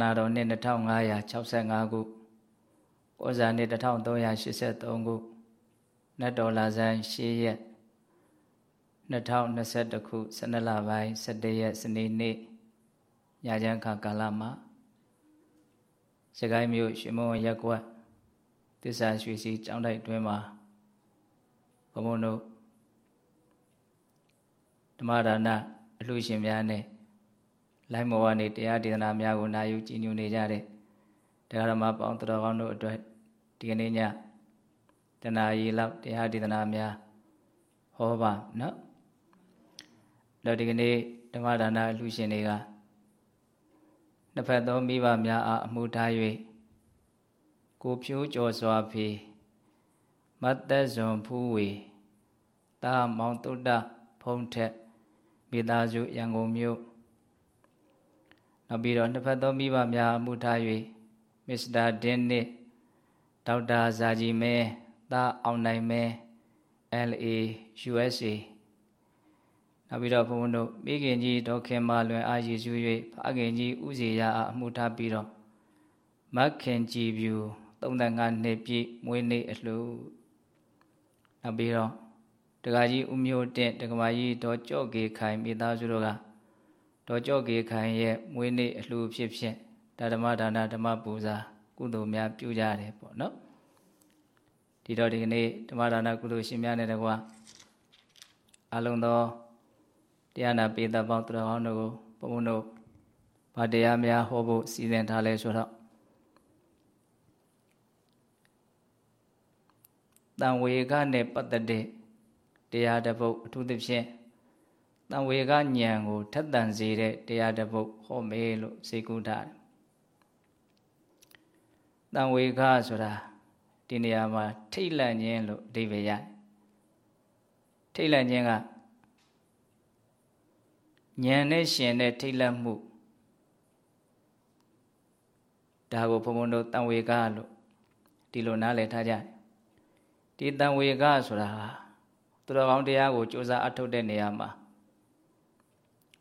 နာတော်နှစ်2565ခုဩဇာနှစ်1383ခုနတ်တော်လာဇန်8ရက်2021ခု12လပိုင်း17ရက်စနေနေ့ညချမ်းခါကာလမှာစကိုင်းမြို့ရွှေမုံရက်ကွက်တစ္ဆာရွှေစီကျောင်းတိုက်တွင်မှာဘုံဘုံတို့ဓမ္မဒါနအလှရှင်များနဲ့ လိုင်းမော်ကနေတရားဒေသနာများကိုနာယူကြည်ညိုနေကြတဲ့တရားဓမ္မပေါင်းတော်ကောင်းတို့အတွက်ဒီကနေ့ညတနာရီလောက်တရားဒေသနာများဟောပါနော်တော့ဒီကနေ့ဓမ္မဒါနအလှရှင်တွေကနှစ်ဖက်သောမိဘများအားအမှုထား၍ကိုဖြိုးကြော်စွာဖီမတ်သက်ဇွန်ဖူးဝေတာမောင်တုဒ္ဒဖုံးထက်မိသားစုရန်ကုန်မြို့ နောက်ပြီးတော့နှစ်ဖက်သောမိဘများအမှုထား၍မစ္စတာဒင်းနစ်ဒေါက်တာဇာကြီးမဲသားအောင်နိုင်မဲ LA USA နောက်ပြီးတော့ဘုန်းဘုန်းတို့မိခင်ကြီးဒေါခင်မလွင်အားရည်စူး၍ဖခင်ကြီးဥစီရအားအမှုထားပြီးတော့မခင်ကြည်ပြူ35နှစ်ပြည့်မွေးနေ့အလှနောက်ပြီးတော့တက္ကကြီးဦးမျိုးတင့်တက္ကမကြီးဒေါ်ကြော့ကေခိုင်မိသားစုတို့က ဒေါ်ကြော့ကေခိုင်ရဲ့မွေးနေ့အလှဖြစ်ဖြစ်ဒါဓမ္မဒါနဓမ္မပူဇာကုသိုလ်များပြုကြတယ်ပေါ့နော်ဒီတော့ဒီကနေ့ဓမ္မဒါနကုသိုလ်ရှင်များနဲ့တကွာအလုံးသောတရားနာပေတပေါင်းတော်ကောင်းတို့ကိုဘုံဘုံတို့ဗာတရားများဟောဖို့စီစဉ်ထားလဲဆိုတော့တံဝေကနဲ့ပတ်သက်တဲ့တရားတစ်ပုဒ်အထူးသဖြင့် တံဝေကဉာဏ်ကိုထက်သန်စေတဲ့တရားတစ်ပုဒ်ဟောမေးလို့စေကုထားတယ်တံဝေကဆိုတာဒီနေရာမှာထိတ်လန့်ခြင်းလို့အဓိပ္ပာယ်ရတယ်ထိတ်လန့်ခြင်းကဉာဏ်နဲ့ရှင်တဲ့ထိတ်လန့်မှုဒါကိုဘုံဘုံတို့တံဝေကလို့ဒီလိုနားလည်ထားကြတယ်ဒီတံဝေကဆိုတာသူတော်ကောင်းတရားကိုကြိုးစားအထုတ်တဲ့နေရာမှာ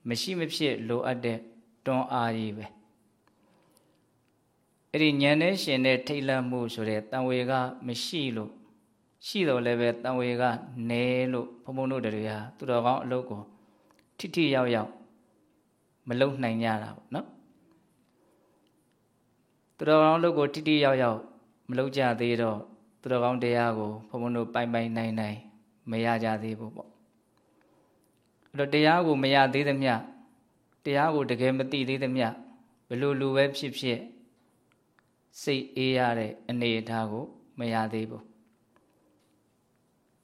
မရှိမဖြစ်လိုအပ်တဲ့တွန်းအားကြီးပဲအဲ့ဒီဉာဏ်နဲ့ရှင်တဲ့ထိတ်လန့်မှုဆိုတဲ့တံဝေကမရှိလို့ရှိတော့လည်းပဲတံဝေကနဲလို့ဘုံဘုံတို့တွေဟာသူတော်ကောင်းအလုပ်ကိုထိထိရောက်ရောက်မလုံနိုင်ကြတာပေါ့နော်သူတော်ကောင်းအလုပ်ကိုထိထိရောက်ရောက်မလုံကြသေးတော့သူတော်ကောင်းတရားကိုဘုံဘုံတို့ပိုင်ပိုင်နိုင်နိုင်မရကြသေးဘူးပေါ့ အဲ့တော့တရားကိုမရသေးသမျှတရားကိုတကယ်မသိသေးသမျှဘလို့လူပဲဖြစ်ဖြစ်စိတ်အေးရတဲ့အနေအထားကိုမရသေးဘူး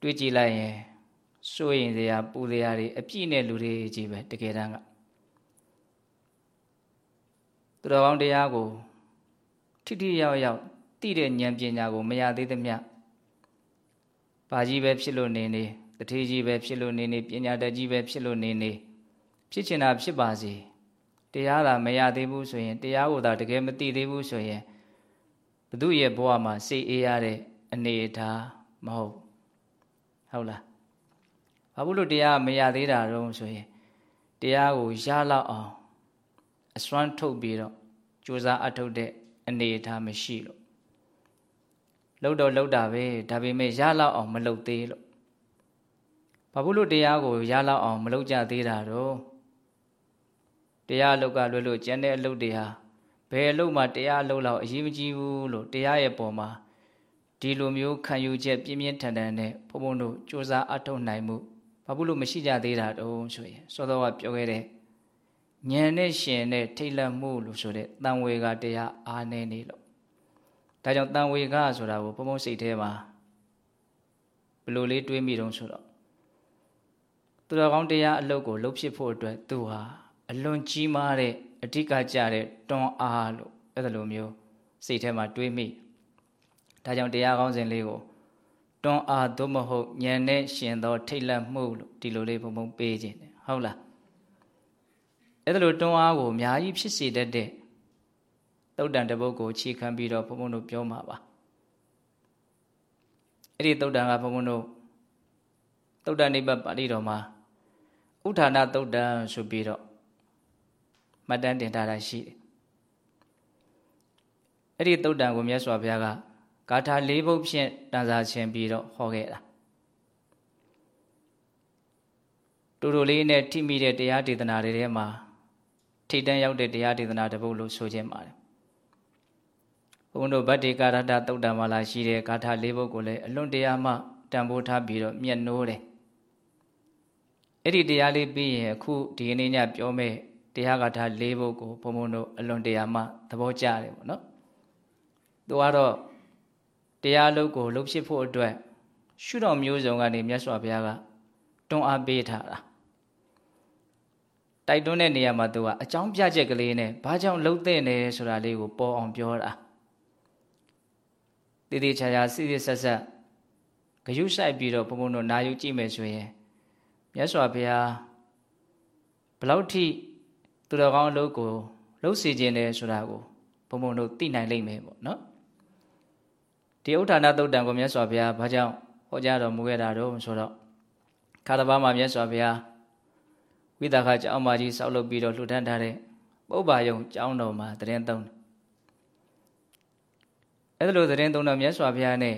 တွေးကြည့်လိုက်ရင်စိုးရင်စရာပူစရာတွေအပြည့်နဲ့လူတွေကြီးပဲတကယ်တမ်းကသူတော်ကောင်းတရားကိုထိထိရောက်ရောက်သိတဲ့ဉာဏ်ပညာကိုမရသေးသမျှဘာကြီးပဲဖြစ်လို့နေနေ တထေးကြီးပဲဖြစ်လို့နေနေပညာတတ်ကြီးပဲဖြစ်လို့နေနေဖြစ်ချင်တာဖြစ်ပါစေတရားသာမရသေးဘူးဆိုရင်တရားကိုသာတကယ်မသိသေးဘူးဆိုရင်ဘသူရဲ့ဘဝမှာစိတ်အေးရတဲ့အနေအထားမဟုတ်ဟုတ်လားဘာလို့လို့တရားမရသေးတာတော့ဆိုရင်တရားကိုရလောက်အောင်အစွမ်းထုတ်ပြီးတော့ကြိုးစားအထုတ်တဲ့အနေအထားမရှိလို့လှုပ်တော့လှုပ်တာပဲဒါပေမဲ့ရလောက်အောင်မလှုပ်သေးလို့ ဘာလို့လို့တရားကိုရလောက်အောင် မလှုပ်ကြသေးတာတော့တရားအလုပ်ကလွယ်လို့ကျန်တဲ့အလုပ်တွေဟာဘယ်အလုပ်မှတရားအလုပ်လောက်အရေးမကြီးဘူးလို့တရားရဲ့ပုံမှာဒီလိုမျိုးခံယူချက်ပြင်းပြင်းထန်ထန်နဲ့ဘုံဘုံတို့စ조사အထုတ်နိုင်မှုဘာလို့လို့မရှိကြသေးတာတုံးဆိုရင်စောစောကပြောခဲ့တဲ့ဉာဏ်နဲ့ရှင်နဲ့ထိတ်လန့်မှုလို့ဆိုတဲ့တန်ဝေကတရားအားနေနေလို့ဒါကြောင့်တန်ဝေကဆိုတာကိုဘုံဘုံစိတ်ထဲမှာဘလို့လေးတွေးမိတုံးဆိုတော့ သူတော်ကောင်းတရားအလုပ်ကိုလှုပ်ဖြစ်ဖို့အတွက်သူဟာအလွန်ကြီးမားတဲ့အဓိကကြတဲ့တွန်းအားလို့အဲ့ဒါလိုမျိုးစိတ်ထဲမှာတွေးမိဒါကြောင့်တရားကောင်းစဉ်လေးကိုတွန်းအားသို့မဟုတ်ဉာဏ်နဲ့ရှင်သော ထိတ်လန့်မှုလို့ဒီလိုလေးပုံပုံပေးခြင်းတယ်ဟုတ်လားအဲ့ဒါလိုတွန်းအားကိုအများကြီးဖြစ်စေတတ်တဲ့တုတ်တန်တပုတ်ကိုခြေခံပြီးတော့ဘုံဘုံတို့ပြောမှာပါအဲ့ဒီတုတ်တန်ကဘုံဘုံတို့တုတ်တန်နိဗ္ဗာန်ပါဠိတော်မှာ ဥထာဏတုတ်တန်ဆိုပြီးတော့မှတ်တမ်းတင်ထားတာရှိတယ်အဲ့ဒီတုတ်တန်ကိုမြတ်စွာဘုရားကဂါထာ၄ပုဒ်ဖြင့်တန်စာခြင်းပြီးတော့ဟောခဲ့တာတူတူလေးနဲ့ထိမိတဲ့တရားဒေသနာတွေထဲမှာထိတန်းရောက်တဲ့တရားဒေသနာတစ်ပုဒ်လို့ဆိုခြင်းပါတယ်ဘုန်းတို့ဗတ္တိကာရတတုတ်တံမှာလာရှိတဲ့ဂါထာ၄ပုဒ်ကိုလည်းအလွန်တရာမှတန်ဖိုးထားပြီးတော့မျက်နှိုးတယ် အဲ့ဒီတရားလေးပြီးရင်အခုဒီကနေ့ညပြောမဲ့တရားဂါထာ၄ပုဒ်ကိုဘုံဘုံတို့အလွန်တရာမှသဘောကျတယ်ပေါ့နော်သူကတော့တရားလုံးကိုလှုပ်ဖြစ်ဖို့အတွက်ရှုတော်မျိုးစုံကနေမြတ်စွာဘုရားကတွန်းအားပေးထားတာတိုက်တွန်းတဲ့နေရာမှာသူကအကြောင်းပြချက်ကလေးနဲ့ဘာကြောင့်လှုပ်တဲ့နေဆိုတာလေးကိုပေါ်အောင်ပြောတာတည်တည်ချာချာစစ်စစ်ဆက်ဆက်ဂယုဆိုင်ပြီးတော့ဘုံဘုံတို့နာယူကြည့်မယ်ဆိုရင် မြတ်စွာဘုရားဘလောက်ထိသူတော်ကောင်းအလုပ်ကိုလှုပ်စီခြင်းတယ်ဆိုတာကိုဘုံဘုံတို့သိနိုင်လိမ့်မယ်ပေါ့နော်ဒီဥဋ္ဌာဏသုတ်တံကိုမြတ်စွာဘုရားဘာကြောင့်ဟောကြားတော်မူခဲ့တာတော့ဆိုတော့ခါတပါးမှာမြတ်စွာဘုရားဝိသခကျောင်းမကြီးဆောက်လုပ်ပြီးတော့လှူဒန်းထားတဲ့ပုဗ္ဗာယုံကျောင်းတော်မှာတရင်သုံးတယ်အဲ့ဒါလိုတရင်သုံးတော့မြတ်စွာဘုရားနဲ့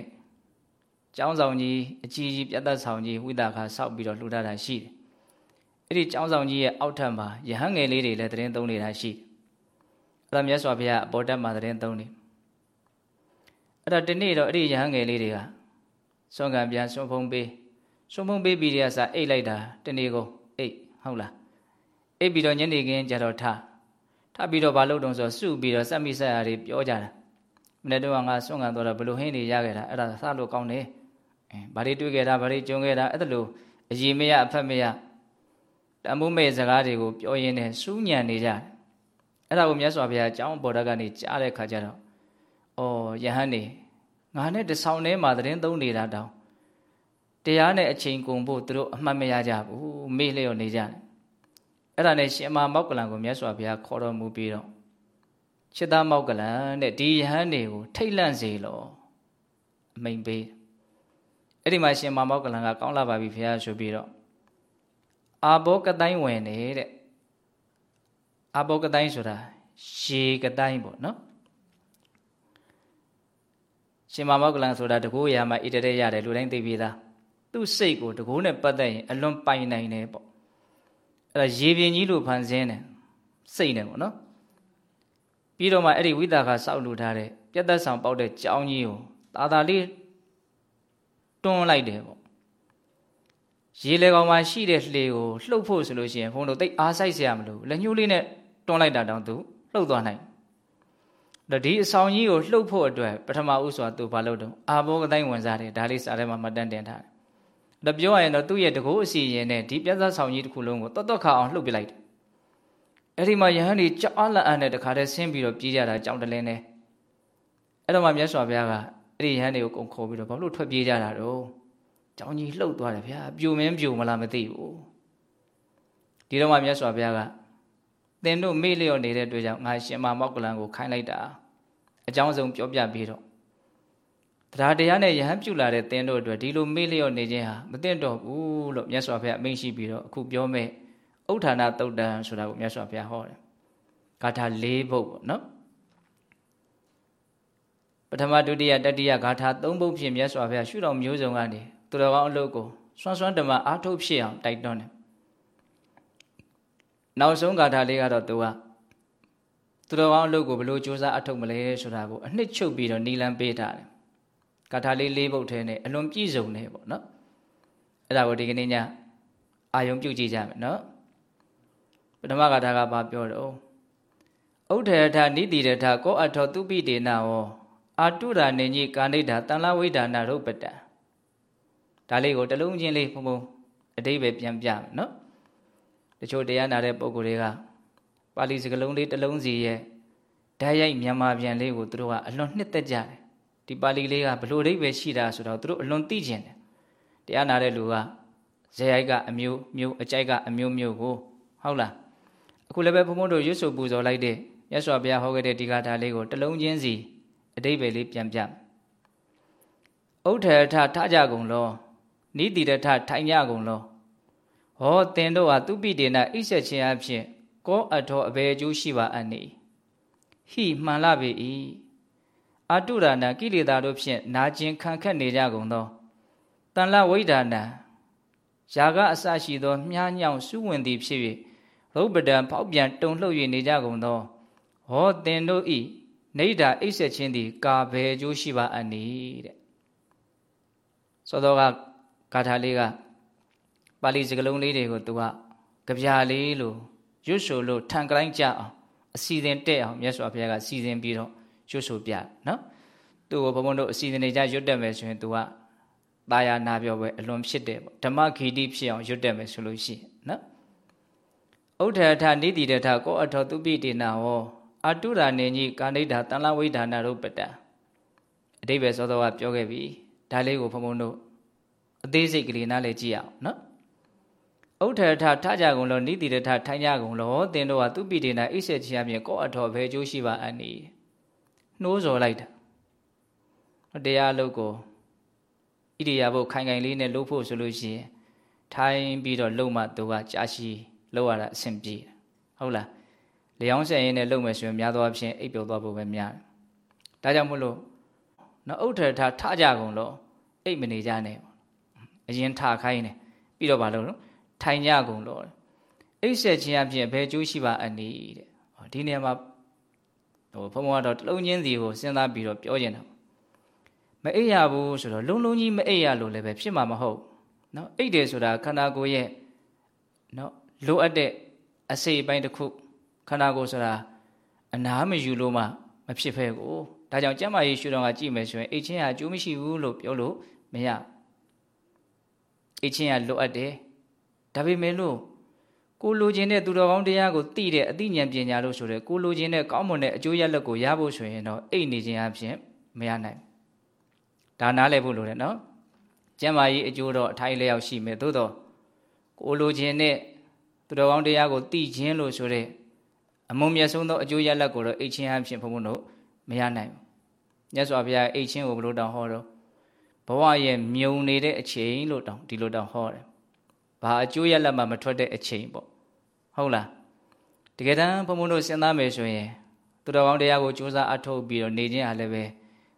ကျောင်းဆောင်ကြီးအကြီးကြီးပြတ်သက်ဆောင်ကြီးဝိသခဆောက်ပြီးတော့လှူထားတာရှိတယ်အဲ့ဒီကျောင်းဆောင်ကြီးရဲ့အောက်ထပ်မှာယဟန်ငယ်လေးတွေလည်းတရင်သုံးနေတာရှိတယ်အဲ့ဒါမြတ်စွာဘုရားအပေါ်တက်မှာတရင်သုံးတယ်အဲ့တော့ဒီနေ့တော့အဲ့ဒီရဟန်းငယ်လေးတွေကစွန့်ကံပြန်စွန့်ဖုံးပေးစွန့်ဖုံးပေးပြီးတည်းကစားအိတ်လိုက်တာတနေ့ကုန်အိတ်ဟုတ်လားအိတ်ပြီးတော့ညနေခင်းကျတော့ထထပြီးတော့ဘာလို့တုံးဆိုစုပြီးတော့စက်မိဆက်ရာတွေပြောကြတာမနေ့တော့ငါစွန့်ကံတော့ဘလို့ဟင်းနေရခဲ့တာအဲ့ဒါစားလို့ကောင်းတယ်အဲ ဘာတွေတွေ့ခဲ့တာဘာတွေကြုံခဲ့တာအဲ့ဒါလို့အကြီးမရအဖက်မရတမှုမဲ့စကားတွေကိုပြောရင်းနဲ့စူးညံနေကြတယ်အဲ့ဒါကိုမြတ်စွာဘုရားအကြောင်းပေါ်တာကနေကြားတဲ့ခါကျတော့ဩယဟန်နေငါနဲ့တဆောင်ထဲမှာသတင်းသုံးနေတာတောင်တရားနဲ့အချိန်ကုန်ဖို့သူတို့အမှတ်မရကြဘူးမေ့လျော့နေကြတယ်အဲ့ဒါနဲ့ရှင်မမောက်ကလန်ကိုမြတ်စွာဘုရားခေါ်တော်မူပြီးတော့ချစ်သားမောက်ကလန်တဲ့ဒီယဟန်တွေကိုထိတ်လန့်စေလောအမိန်ပေး အဲ့ဒီမှာရှင်မမောက်ကလန်ကကောင်းလာပါပြီဘုရားဆိုပြီးတော့အာဘောကတိုင်းဝင်နေတဲ့အာဘောကတိုင်းဆိုတာရှေကတိုင်းပေါ့နော်ရှင်မောကလန်ဆိုတာတကူရာမှာဣတရေရတယ်လူတိုင်းသိပြီးသားသူ့စိတ်ကိုတကူနဲ့ပတ်သက်ရင်အလွန်ပိုင်နိုင်တယ်ပေါ့အဲ့ဒါရေပြင်ကြီးလို့ဖန်ဆင်းတယ်စိတ်နဲ့ပေါ့နော်ပြီးတော့မှအဲ့ဒီဝိသကာစောက်လူထားတဲ့ပြတ်သက်ဆောင်ပေါက်တဲ့ကြောင်းကြီးကိုသာသာလေး တွန်းလိုက်တယ်ပေါ့ရေလေကောင်မှာရှိတဲ့လှေကိုလှုပ်ဖို့ဆိုလို့ရှိရင်ဘုန်းတို့တိတ်အားဆိုင်စရာမလိုလက်ညှိုးလေးနဲ့တွန်းလိုက်တာတောင်သူလှုပ်သွားနိုင်ဒါဒီအဆောင်ကြီးကိုလှုပ်ဖို့အတွက်ပထမဦးစွာသူဘာလုပ်တော့အာဘောကတိုင်းဝင်စားတယ်ဒါလေးစားထဲမှာမှတ်တမ်းတင်ထားတယ်ဒါပြောရရင်တော့သူ့ရဲ့တကိုးအစီရင်နဲ့ဒီပြဿနာဆောင်ကြီးတစ်ခုလုံးကိုတော့တော့ခါအောင်လှုပ်ပြလိုက်တယ်အဲ့ဒီမှာယဟန်ကြီးကြောက်အလန့်အံ့နဲ့တခါတည်းဆင်းပြီးတော့ပြေးကြတာကြောင်တလင်းနဲ့အဲ့တော့မှမြတ်စွာဘုရားက အဲ့ဒီယဟန်တွေကိုကုံခေါ်ပြီးတော့ဘာလို့ထွက်ပြေးကြတာတော့ကြောင်ကြီးလှုပ်သွားတယ်ဗျာပြိုမင်းပြိုမလားမသိဘူး။ဒီတော့မှမြတ်စွာဘုရားကသင်တို့မေ့လျော့နေတဲ့အတွက်ကြောင့်ငါရှင်မမောက်ကလန်ကိုခိုင်းလိုက်တာအကြောင်းဆုံးပြောပြပြီးတော့တရားတရားနဲ့ယဟန်ပြုလာတဲ့သင်တို့အတွက်ဒီလိုမေ့လျော့နေခြင်းဟာမသင့်တော်ဘူးလို့မြတ်စွာဘုရားအမိန့်ရှိပြီးတော့အခုပြောမဲ့ဥဋ္ဌာဏတုတ်တံဆိုတာကိုမြတ်စွာဘုရားဟောတယ်ဂါထာ၄ပုဒ်ပေါ့နော် ပထမဒုတိယတတိယဂါထာ၃ပုဒ်ဖြင့်မြတ်စွာဘုရားရှုတော်မျိုးစုံကနေသူတော်ကောင်းအလုပ်ကိုစွမ်းစွမ်းဓမ္မအားထုတ်ဖြစ်အောင်တိုက်တွန်းတယ်နောက်ဆုံးဂါထာလေးကတော့သူကသူတော်ကောင်းအလုပ်ကိုဘယ်လိုစူးစမ်းအထုတ်မလဲဆိုတာကိုအနှစ်ချုပ်ပြီးတော့နီလန်းပေးထားတယ်ဂါထာလေးလေးပုဒ်ထဲနဲ့အလွန်ပြည့်စုံတယ်ပေါ့နော်အဲ့ဒါကိုဒီကနေ့ညအာယုံပြုတ်ကြည့်ကြမယ်နော်ပထမဂါထာကဘာပြောတော့ဥထေထနိတိရထကောအထောသူပိတေနဝ အာတုရာနေကြီးကာဏိတာတန်လဝိဒါနာရုပ်ပတံဒါလေးကိုတလုံးချင်းလေးဘုံဘုံအတိပဲပြန်ပြမယ်နော်တချို့တရားနာတဲ့ပုံကိုယ်တွေကပါဠိစကားလုံးလေးတစ်လုံးစီရဲ့ဓာတ်ရိုက်မြန်မာပြန်လေးကိုသူတို့ကအလွန်နှစ်သက်ကြတယ်ဒီပါဠိလေးကဘလို့အဓိပ္ပာယ်ရှိတာဆိုတော့သူတို့အလွန်သိကျင်တယ်တရားနာတဲ့လူကဇေယိုက်ကအမျိုးမျိုးအကြိုက်ကအမျိုးမျိုးကိုဟုတ်လားအခုလည်းပဲဘုံဘုံတို့ရွတ်ဆိုပူဇော်လိုက်တဲ့ရသော်ဘုရားဟောခဲ့တဲ့ဒီကထာလေးကိုတစ်လုံးချင်းစီ အဓိပ္ပာယ်လေးပြန်ပြဥထထထကြကုန်လောနိတိရထထိုင်ကြကုန်လောဟောသင်တို့ဟာသူပိတေနဣဆက်ခြင်းအဖြစ်ကောအထောအဘယ်အကျိုးရှိပါအနိဟိမှန်လာပေ၏အာတုရဏကိလေသာတို့ဖြင့်နာကျင်ခံခက်နေကြကုန်သောတန်လဝိဒါနံယာကအစရှိသောမြားညောင်စုဝင်သည်ဖြစ်၍ရုပ်ပဒံဖောက်ပြန်တုန်လှုပ်၍နေကြကုန်သောဟောသင်တို့ဤ နေဒါအိပ်ဆက်ခြင်းသည် ကာဘယ်ကျိုးရှိပါအနည်းတဲ့စောတော်ကဂါထာလေးကပါဠိစကားလုံးလေးတွေကိုသူကကြပြလေးလို့ရွတ်ဆိုလို့ထန်ကလိုင်းကြအောင်အစီအစဉ်တက်အောင်မြတ်စွာဘုရားကစီစဉ်ပြီးတော့ရွတ်ဆိုပြနော်သူ့ကိုဘုံဘုံတို့အစီအစဉ်တွေကြရွတ်တက်မယ်ဆိုရင်သူကတာယာနာပြောပဲအလွန်ဖြစ်တယ်ပေါ့ဓမ္မဂီတိဖြစ်အောင်ရွတ်တက်မယ်ဆိုလို့ရှိရင်နော်ဥဒ္ဓထနိတိတထကောအထောသူပိတေနာဟော အတုရာနေကြီးကာဏိတာတန်လဝိဒါနာရုပတံအတိဘယ်စောစောကပြောခဲ့ပြီဒါလေးကိုဘုံဘုံတို့အသေးစိတ်ကလေးနားလည်းကြည့်အောင်နော်ဥထထထကြကုန်လို့နိတိရထထိုင်ကြကုန်လို့သင်တို့ကသူပိတေနာအိစေချီအပြင်ကောအထောဘယ်ကျိုးရှိပါအန်နီနှိုးစော်လိုက်တာတရားအလုပ်ကိုဣရိယာပုခိုင်ခိုင်လေးနဲ့လုပ်ဖို့ဆိုလို့ရှိရင်ထိုင်ပြီးတော့လုံမှသူကကြာရှိလောက်ရတာအဆင်ပြေဟုတ်လား လျောင်းဆက်ရင်းနဲ့လုံမယ်ဆိုရင်များသောအားဖြင့်အိပ်ပျော်သွားဖို့ပဲများတယ်ဒါကြောင့်မို့လို့နော်ဥထထထကြကုန်လို့အိပ်မနေကြနဲ့အရင်ထခိုင်းနေပြီးတော့မလုပ်လို့ထိုင်ကြကုန်လို့အိပ်ဆက်ခြင်းအပြင်ဘယ်ကျိုးရှိပါအနည်းတဲ့ဒီနေရာမှာဟိုဘုံဘုံကတော့တလုံးချင်းစီကိုစဉ်းစားပြီးတော့ပြောနေတာမအိပ်ရဘူးဆိုတော့လုံလုံကြီးမအိပ်ရလို့လည်းပဲဖြစ်မှာမဟုတ်နော်အိပ်တယ်ဆိုတာခန္ဓာကိုယ်ရဲ့နော်လိုအပ်တဲ့အစိတ်အပိုင်းတစ်ခု ခန္ဓာကိုယ်ဆိုတာအနာမယူလို့မှမဖြစ်ဖဲကိုဒါကြောင့်ကျမ်းမာရေးရှုတော်ကကြည့်မယ်ဆိုရင်အိတ်ချင်းဟာအကျိုးမရှိဘူးလို့ပြောလို့မရအိတ်ချင်းကလိုအပ်တယ်ဒါပေမဲ့လို့ကိုလိုချင်တဲ့သူတော်ကောင်းတရားကိုသိတဲ့အသိဉာဏ်ပညာလို့ဆိုတဲ့ကိုလိုချင်တဲ့ကောင်းမွန်တဲ့အကျိုးရလဒ်ကိုရဖို့ဆိုရင်တော့အိတ်နေခြင်းအပြင်မရနိုင်ဒါနားလည်ဖို့လိုတယ်နော်ကျမ်းမာရေးအကျိုးတော့အထိုင်လျောက်ရှိမယ်သို့တော့ကိုလိုချင်တဲ့သူတော်ကောင်းတရားကိုသိခြင်းလို့ဆိုတဲ့ အမုံမြတ်ဆုံးသောအကျိုးရလဒ်ကိုတော့အိတ်ချင်းအဖြစ်ဘုံဘုံတို့မရနိုင်ဘူးမြတ်စွာဘုရားအိတ်ချင်းကိုဘလို့တောင်ဟောတော့ဘဝရဲ့မြုံနေတဲ့အချိန်လို့တောင်ဒီလိုတောင်ဟောတယ်ဘာအကျိုးရလဒ်မှမထွက်တဲ့အချိန်ပေါ့ဟုတ်လားတကယ်တမ်းဘုံဘုံတို့စဉ်းစားမယ်ဆိုရင်သူတော်ကောင်းတရားကိုစူးစမ်းအထောက်ပြီးတော့နေခြင်းဟာလည်းပဲ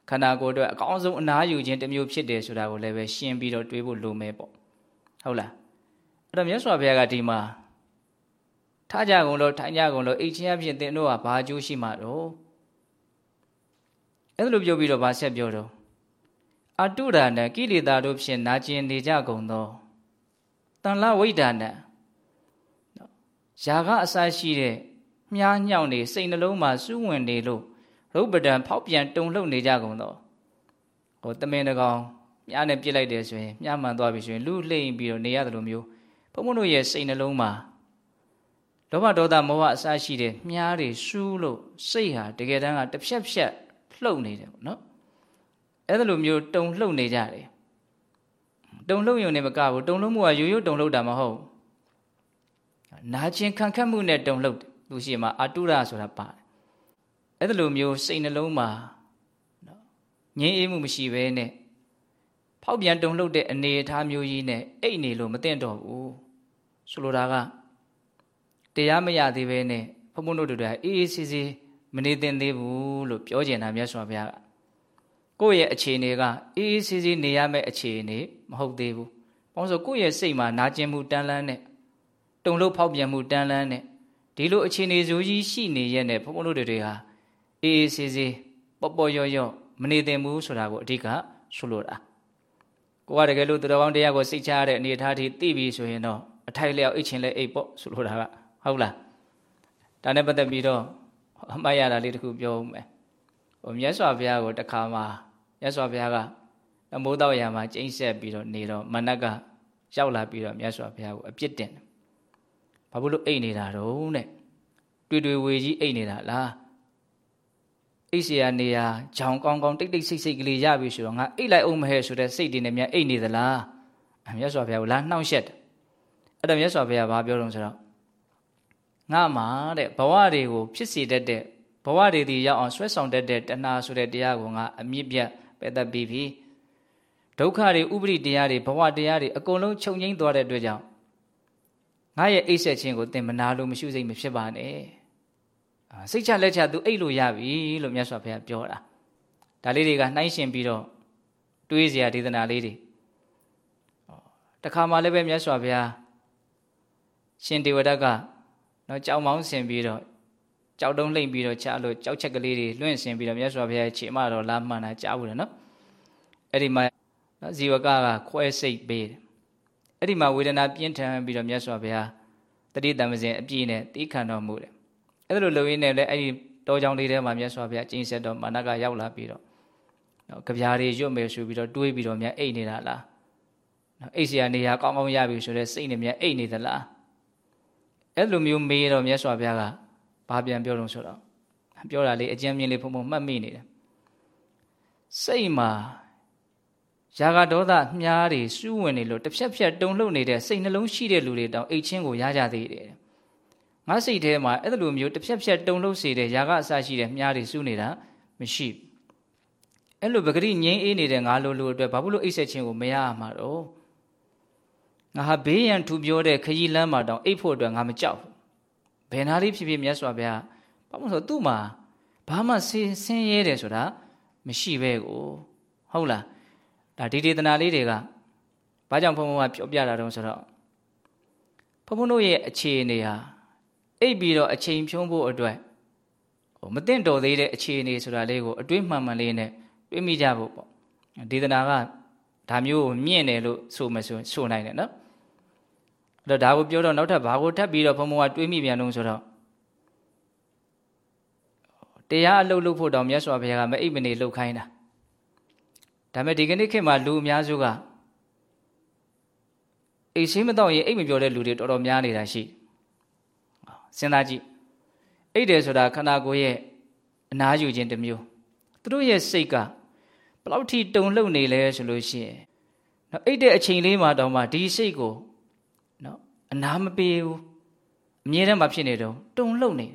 ခန္ဓာကိုယ်အတွက်အကောင်းဆုံးအနားယူခြင်းတစ်မျိုးဖြစ်တယ်ဆိုတာကိုလည်းပဲရှင်းပြီးတော့တွေးဖို့လိုမယ်ပေါ့ဟုတ်လားအဲ့တော့မြတ်စွာဘုရားကဒီမှာ ထားကြကုန်လို့ထိုင်ကြကုန်လို့အိတ်ချင်းအဖြစ်သင်တို့ကဘာအကျိုးရှိမှာတော့အဲ့လိုပြောပြီးတော့ဗာဆက်ပြောတော့အတုဒါနကိလေသာတို့ဖြင့်နာကျင်နေကြကုန်သောတန်လဝိဒါနယာကအစရှိတဲ့မြားညောင်းနေစိတ်နှလုံးမှာစူးဝင်နေလို့ရုပ်ပဒံဖောက်ပြန်တုံလှုပ်နေကြကုန်သောဟိုတမင်တကောင်မြားနဲ့ပြစ်လိုက်တယ်ဆိုရင်မြားမှန်သွားပြီဆိုရင်လူလှိမ့်ပြီးတော့နေရတယ်လို့မျိုးဘုံဘုံတို့ရဲ့စိတ်နှလုံးမှာ လောဘဒေါသမောဟအစရှိတဲ့မြားတွေစူးလို့စိတ်ဟာတကယ်တမ်းကတစ်ဖြက်ဖြက်လှုပ်နေတယ်ပေါ့နော်အဲ့လိုမျိုးတုံလှုပ်နေကြတယ်တုံလှုပ်ရုံနဲ့မကဘူးတုံလှုပ်မှုကရိုးရိုးတုံလှုပ်တာမဟုတ်နာကျင်ခံခတ်မှုနဲ့တုံလှုပ်တယ်သူရှိမှာအတုရဆိုတာပါတယ်အဲ့လိုမျိုးစိတ်နှလုံးမှာနော်ငြင်းအေးမှုမရှိဘဲနဲ့ဖောက်ပြန်တုံလှုပ်တဲ့အနေအထားမျိုးကြီးနဲ့အိတ်နေလို့မသိတော့ဘူးဆိုလိုတာက တရားမရသေးဘဲနဲ့ဘုံဘုံတို့တို့အေးအေးဆေးဆေးမနေသင့်သေးဘူးလို့ပြောကျင်တာမြတ်စွာဘုရားကကိုယ့်ရဲ့အခြေအနေကအေးအေးဆေးဆေးနေရမယ့်အခြေအနေမဟုတ်သေးဘူး။ဘာလို့ဆိုကိုယ့်ရဲ့စိတ်မှာနာကျင်မှုတန်းလန်းနဲ့တုံလို့ဖောက်ပြန်မှုတန်းလန်းနဲ့ဒီလိုအခြေအနေဆိုကြီးရှိနေရဲ့နဲ့ဘုံဘုံတို့တွေဟာအေးအေးဆေးဆေးပေါ်ပေါ်ရော့ရော့မနေသင့်ဘူးဆိုတာကိုအဓိကဆိုလိုတာ။ကိုကတကယ်လို့သူတော်ကောင်းတရားကိုစိတ်ချရတဲ့အနေအထားထိသိပြီဆိုရင်တော့အထိုက်လျောက်အိတ်ချင်လဲအိတ်ပေါ့ဆိုလိုတာက ဟုတ်လား။ဒါနဲ့ပတ်သက်ပြီးတော့အမှတ်ရတာလေးတခုပြောဦးမယ်ဟိုမြတ်စွာဘုရားကိုတခါမှမြတ်စွာဘုရားကနမိုးတော့ရမှာကျိမ့်ဆက်ပြီးတော့နေတော့မနက်ကရောက်လာပြီးတော့မြတ်စွာဘုရားကိုအပြစ်တင်တယ်ဘာလို့အိတ်နေတာတော့တဲ့တွေ့တွေ့ဝေကြီးအိတ်နေတာလားအိတ်เสียနေရဂျောင်ကောင်းကောင်းတိတ်တိတ်ဆိတ်ဆိတ်ကလေးရပြီဆိုတော့ငါအိတ်လိုက်အောင်မဟဲဆိုတဲ့စိတ်တွေနဲ့မြန်အိတ်နေသလားမြတ်စွာဘုရားကိုလာနှောင့်ယှက်တယ်အဲ့တော့မြတ်စွာဘုရားဘာပြောတော့ဆိုတော့ ငါမှာတဲ့ဘဝတွေကိုဖြစ်စေတတ်တဲ့ဘဝတွေဒီရောက်အောင်ဆွဲဆောင်တတ်တဲ့တဏှာဆိုတဲ့တရားကိုငါအမြင့်ပြတ်ပယ်တတ်ပြီးပြီဒုက္ခတွေဥပရိတရားတွေဘဝတရားတွေအကုန်လုံးချုပ်ငိမ့်သွားတဲ့အတွက်ကြောင့်ငါရဲ့အိတ်ဆက်ခြင်းကိုသင်မနာလို့မရှိစိတ်မဖြစ်ပါနဲ့စိတ်ချလက်ချ तू အိတ်လို့ရပြီလို့မြတ်စွာဘုရားပြောတာဒါလေးတွေကနှိုင်းရှင်ပြီးတော့တွေးစရာဒေသနာလေးတွေတခါမှလည်းပဲမြတ်စွာဘုရားရှင်တေဝဒတ်က နော်ကြောင်မောင်းဆင်ပြီးတော့ကြောက်တုံးလှိမ့်ပြီးတော့ချလို့ကြောက်ချက်ကလေးတွေလွင့်ဆင်ပြီးတော့မြတ်စွာဘုရားခြေမတော်လာမှန်တာကြားဘူးလေနော်အဲ့ဒီမှာနော်ဇီဝကကခွဲစိတ်ပေးတယ်အဲ့ဒီမှာဝေဒနာပြင်းထန်ပြီးတော့မြတ်စွာဘုရားတတိတမစဉ်အပြည့်နဲ့တီးခံတော်မူတယ်အဲ့လိုလုံရင်းနဲ့လည်းအဲ့ဒီတောကြောင်လေးထဲမှာမြတ်စွာဘုရားကျင့်ဆက်တော်မာနကရောက်လာပြီးတော့နော်ကြပြားတွေရွတ်မယ်ဆိုပြီးတော့တွေးပြီးတော့မြတ်အိတ်နေတာလားနော်အိတ်เสียနေရကောင်းကောင်းရပြီဆိုတော့စိတ်နဲ့မြတ်အိတ်နေသလား အဲ့လိုမျိုးမေးတော့မြတ်စွာဘုရားကဘာပြန်ပြောလို့ဆိုတော့ပြောတာလေးအကျဉ်းမြင့်လေးဖုံဖုံမှတ်မိနေတယ်စိတ်မှာရာဂဒေါသမြားတွေစူးဝင်နေလို့တစ်ဖြက်ဖြက်တုံလှုပ်နေတဲ့စိတ်နှလုံးရှိတဲ့လူတွေတောင်အိတ်ချင်းကိုရကြသေးတယ်ငါစိတ်ထဲမှာအဲ့လိုမျိုးတစ်ဖြက်ဖြက်တုံလှုပ်စေတဲ့ရာဂအစရှိတဲ့မြားတွေစူးနေတာမရှိအဲ့လိုပဂရိငင်းအေးနေတဲ့ငါလိုလိုအတွက်ဘာဖြစ်လို့အိတ်ဆက်ခြင်းကိုမရမှာတော့ ငါဟာဘေးရန်ထူပြောတဲ့ခရီးလမ်းမှာတောင်အိတ်ဖို့အတွက်ငါမကြောက်ဘူးဘယ်နာလေးဖြစ်ဖြစ်မြတ်စွာဘုရားဘာလို့ဆိုသူ့မှာဘာမှဆင်းဆင်းရဲတယ်ဆိုတာမရှိပဲကိုဟုတ်လားဒါဒီဒေသနာလေးတွေကဘာကြောင့်ဘုံဘုံကပြောပြတာတုံးဆိုတော့ဘုံဘုံတို့ရဲ့အခြေအနေဟာအိပ်ပြီးတော့အချိန်ဖြုံးဖို့အတွက်ဟိုမသိတော်သေးတဲ့အခြေအနေဆိုတာလေးကိုအတွေးမှန်မှန်လေးနဲ့တွေးမိကြဖို့ပေါ့ဒေသနာကဒါမျိုးကိုမြင့်တယ်လို့ဆိုမှဆိုဆိုနိုင်တယ်နော်အဲ့ တော့ဒါကိုပြောတော့နောက်ထပ်ဘာကိုထပ်ပြီးတော့ဘုံဘုံကတွေးမိပြန်လို့ဆိုတော့တရားအလုပ်လုပ်ဖို့တောင်မြတ်စွာဘုရားကမအိပ်မနေလှုပ်ခိုင်းတာဒါပေမဲ့ဒီကနေ့ခေတ်မှာလူအများစုကအိတ်ဆေးမတော့ရင်အိတ်မပြောတဲ့လူတွေတော်တော်များနေတာရှိစဉ်းစားကြည့်အိတ်တယ်ဆိုတာခန္ဓာကိုယ်ရဲ့အနာယူခြင်းတစ်မျိုးသူတို့ရဲ့စိတ်ကဘလောက်ထိတုန်လှုပ်နေလဲဆိုလို့ရှိရင်နော်အိတ်တဲ့အချိန်လေးမှာတောင်မှဒီစိတ်ကိုနော် အနာမပေးဘူးအမြဲတမ်းမဖြစ်နေတော့တုန်လှုပ်နေ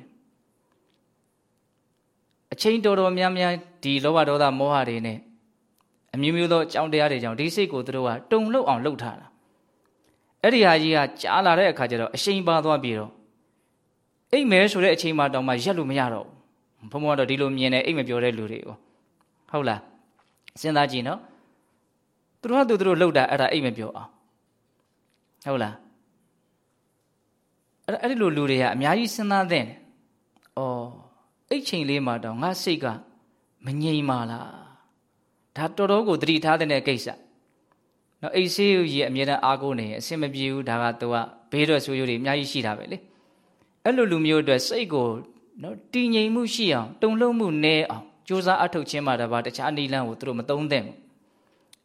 အချိန်တော်တော်များများဒီလောဘဒေါသမောဟတွေနဲ့အမျိုးမျိုးသောအကြောင်းတရားတွေကြောင့်ဒီစိတ်ကိုသူတို့ကတုံလှုပ်အောင်လှုပ်ထားတာအဲ့ဒီဟာကြီးကကြားလာတဲ့အခါကျတော့အရှိန်ပါသွားပြီးတော့အိတ်မဲဆိုတဲ့အချိန်မှတောင်မှရက်လို့မရတော့ဘူးဘုံဘုံကတော့ဒီလိုမြင်နေအိတ်မပြောတဲ့လူတွေကိုဟုတ်လားစဉ်းစားကြည့်နော်သူတို့ကသူတို့လှုပ်တာအဲ့ဒါအိတ်မပြောအောင်ဟုတ်လား အဲ့အဲ့ဒီလိုလူတွေကအများကြီးစဉ်းစားတဲ့ဩအိတ်ချိန်လေးမှတောင်ငါစိတ်ကမငြိမ်ပါလားဒါတော်တော်ကိုသတိထားတဲ့ကိစ္စနော်အိဆေးကြီးအမြဲတမ်းအားကိုးနေရင်အဆင်မပြေဘူးဒါကသူကဘေးတော့ဆိုးရိုးတွေအများကြီးရှိတာပဲလေအဲ့လိုလူမျိုးအတွက်စိတ်ကိုနော်တည်ငြိမ်မှုရှိအောင်တုံ့လုံမှုနည်းအောင်ကြိုးစားအထောက်ချင်းမှတပါတခြားနိလန်းကိုသူတို့မသုံးသင့်ဘူး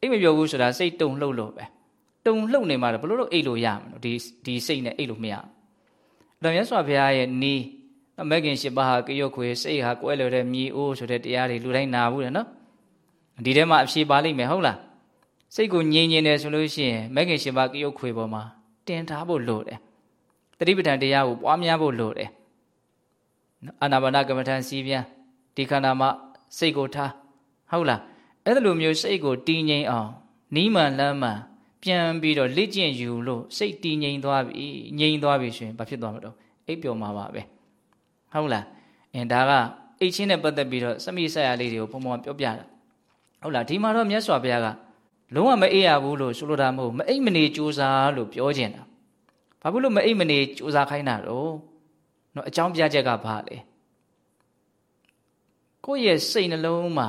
အိမ်မပြောဘူးဆိုတာစိတ်တုံလှုပ်လို့ပဲတုံလှုပ်နေမှာဘလို့လို့အိတ်လို့ရမလို့ဒီဒီစိတ်နဲ့အိတ်လို့မရဘူးအဲ့ တော့မြတ်စွာဘုရားရဲ့နီးမဂ်ခင်၈ပါးဟာကရုတ်ခွေစိတ်ဟာကွဲလွယ်တဲ့မြည်အိုးဆိုတဲ့တရားတွေလူတိုင်းနာဘူးလေနော်ဒီထဲမှာအဖြေပါလိမ့်မယ်ဟုတ်လားစိတ်ကိုငြိမ်ငြိမ်တယ်ဆိုလို့ရှိရင်မဂ္ဂင်ရှင်ပါကရုပ်ခွေပေါ်မှာတင်ထားဖို့လိုတယ်တတိပဋ္ဌာန်တရားကိုပွားများဖို့လိုတယ်အာနာပါနကမ္မထန်စီးပြန်ဒီခန္ဓာမှာစိတ်ကိုထားဟုတ်လားအဲ့လိုမျိုးစိတ်ကိုတည်ငြိမ်အောင်နီးမှန်လမ်းမှန် ပြန်ပြီးတော့လက်ကျင့်ယူလို့စိတ်တည်ငြိမ်သွားပြီငြိမ်သွားပြီဆိုရင်ဘာဖြစ်သွားမှာတော့အိပ်ပျော်မှာပါပဲဟုတ်လားအင်းဒါကအိတ်ချင်းနဲ့ပတ်သက်ပြီးတော့စမိဆက်ရလေးတွေကိုဘုံဘုံပြောပြတာဟုတ်လားဒီမှာတော့မြတ်စွာဘုရားကလုံးဝမအေးရဘူးလို့ဆိုလိုတာမဟုတ်မအိပ်မနေကြိုးစားလို့ပြောကျင်တာဘာဖြစ်လို့မအိပ်မနေကြိုးစားခိုင်းတာတော့နော်အကြောင်းပြချက်ကဘာလဲကိုယ့်ရဲ့စိတ်နှလုံးမှာ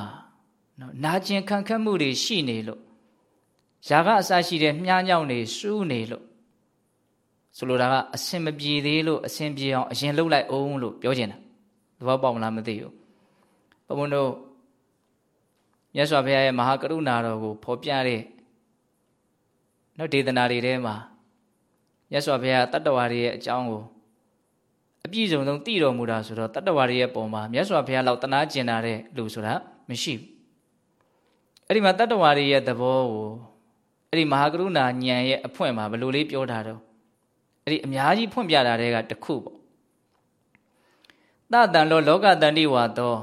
နော်နာကျင်ခံခတ်မှုတွေရှိနေလို့ ຢာကအစရှိတဲ့မြားညောင်းနေစူးနေလို့ဆိုလိုတာကအစင်မပြေသေးလို့အစင်ပြေအောင်အရင်လှုပ်လိုက်အောင်လို့ပြောချင်တာသဘောပေါက်မလားမသိဘူးဘုံဘုံတို့မြတ်စွာဘုရားရဲ့မဟာကရုဏာတော်ကိုဖော်ပြတဲ့နော်ဒေသနာတွေထဲမှာမြတ်စွာဘုရားတတ္တဝါတွေရဲ့အကြောင်းကိုအပြည့်စုံဆုံးသိတော်မူတာဆိုတော့တတ္တဝါတွေရဲ့ပုံမှာမြတ်စွာဘုရားလောက်တနာကျင်တာတဲ့လူဆိုတာမရှိဘူးအဲ့ဒီမှာတတ္တဝါတွေရဲ့သဘောကို အဲ့ဒီမဟာကရုဏာဉာဏ်ရဲ့အဖွင့်မှာဘယ်လိုလေးပြောတာတော့အဲ့ဒီအများကြီးဖွင့်ပြတာတွေကတခုပေါ့တတန်လောလောကတန်တိဝါသော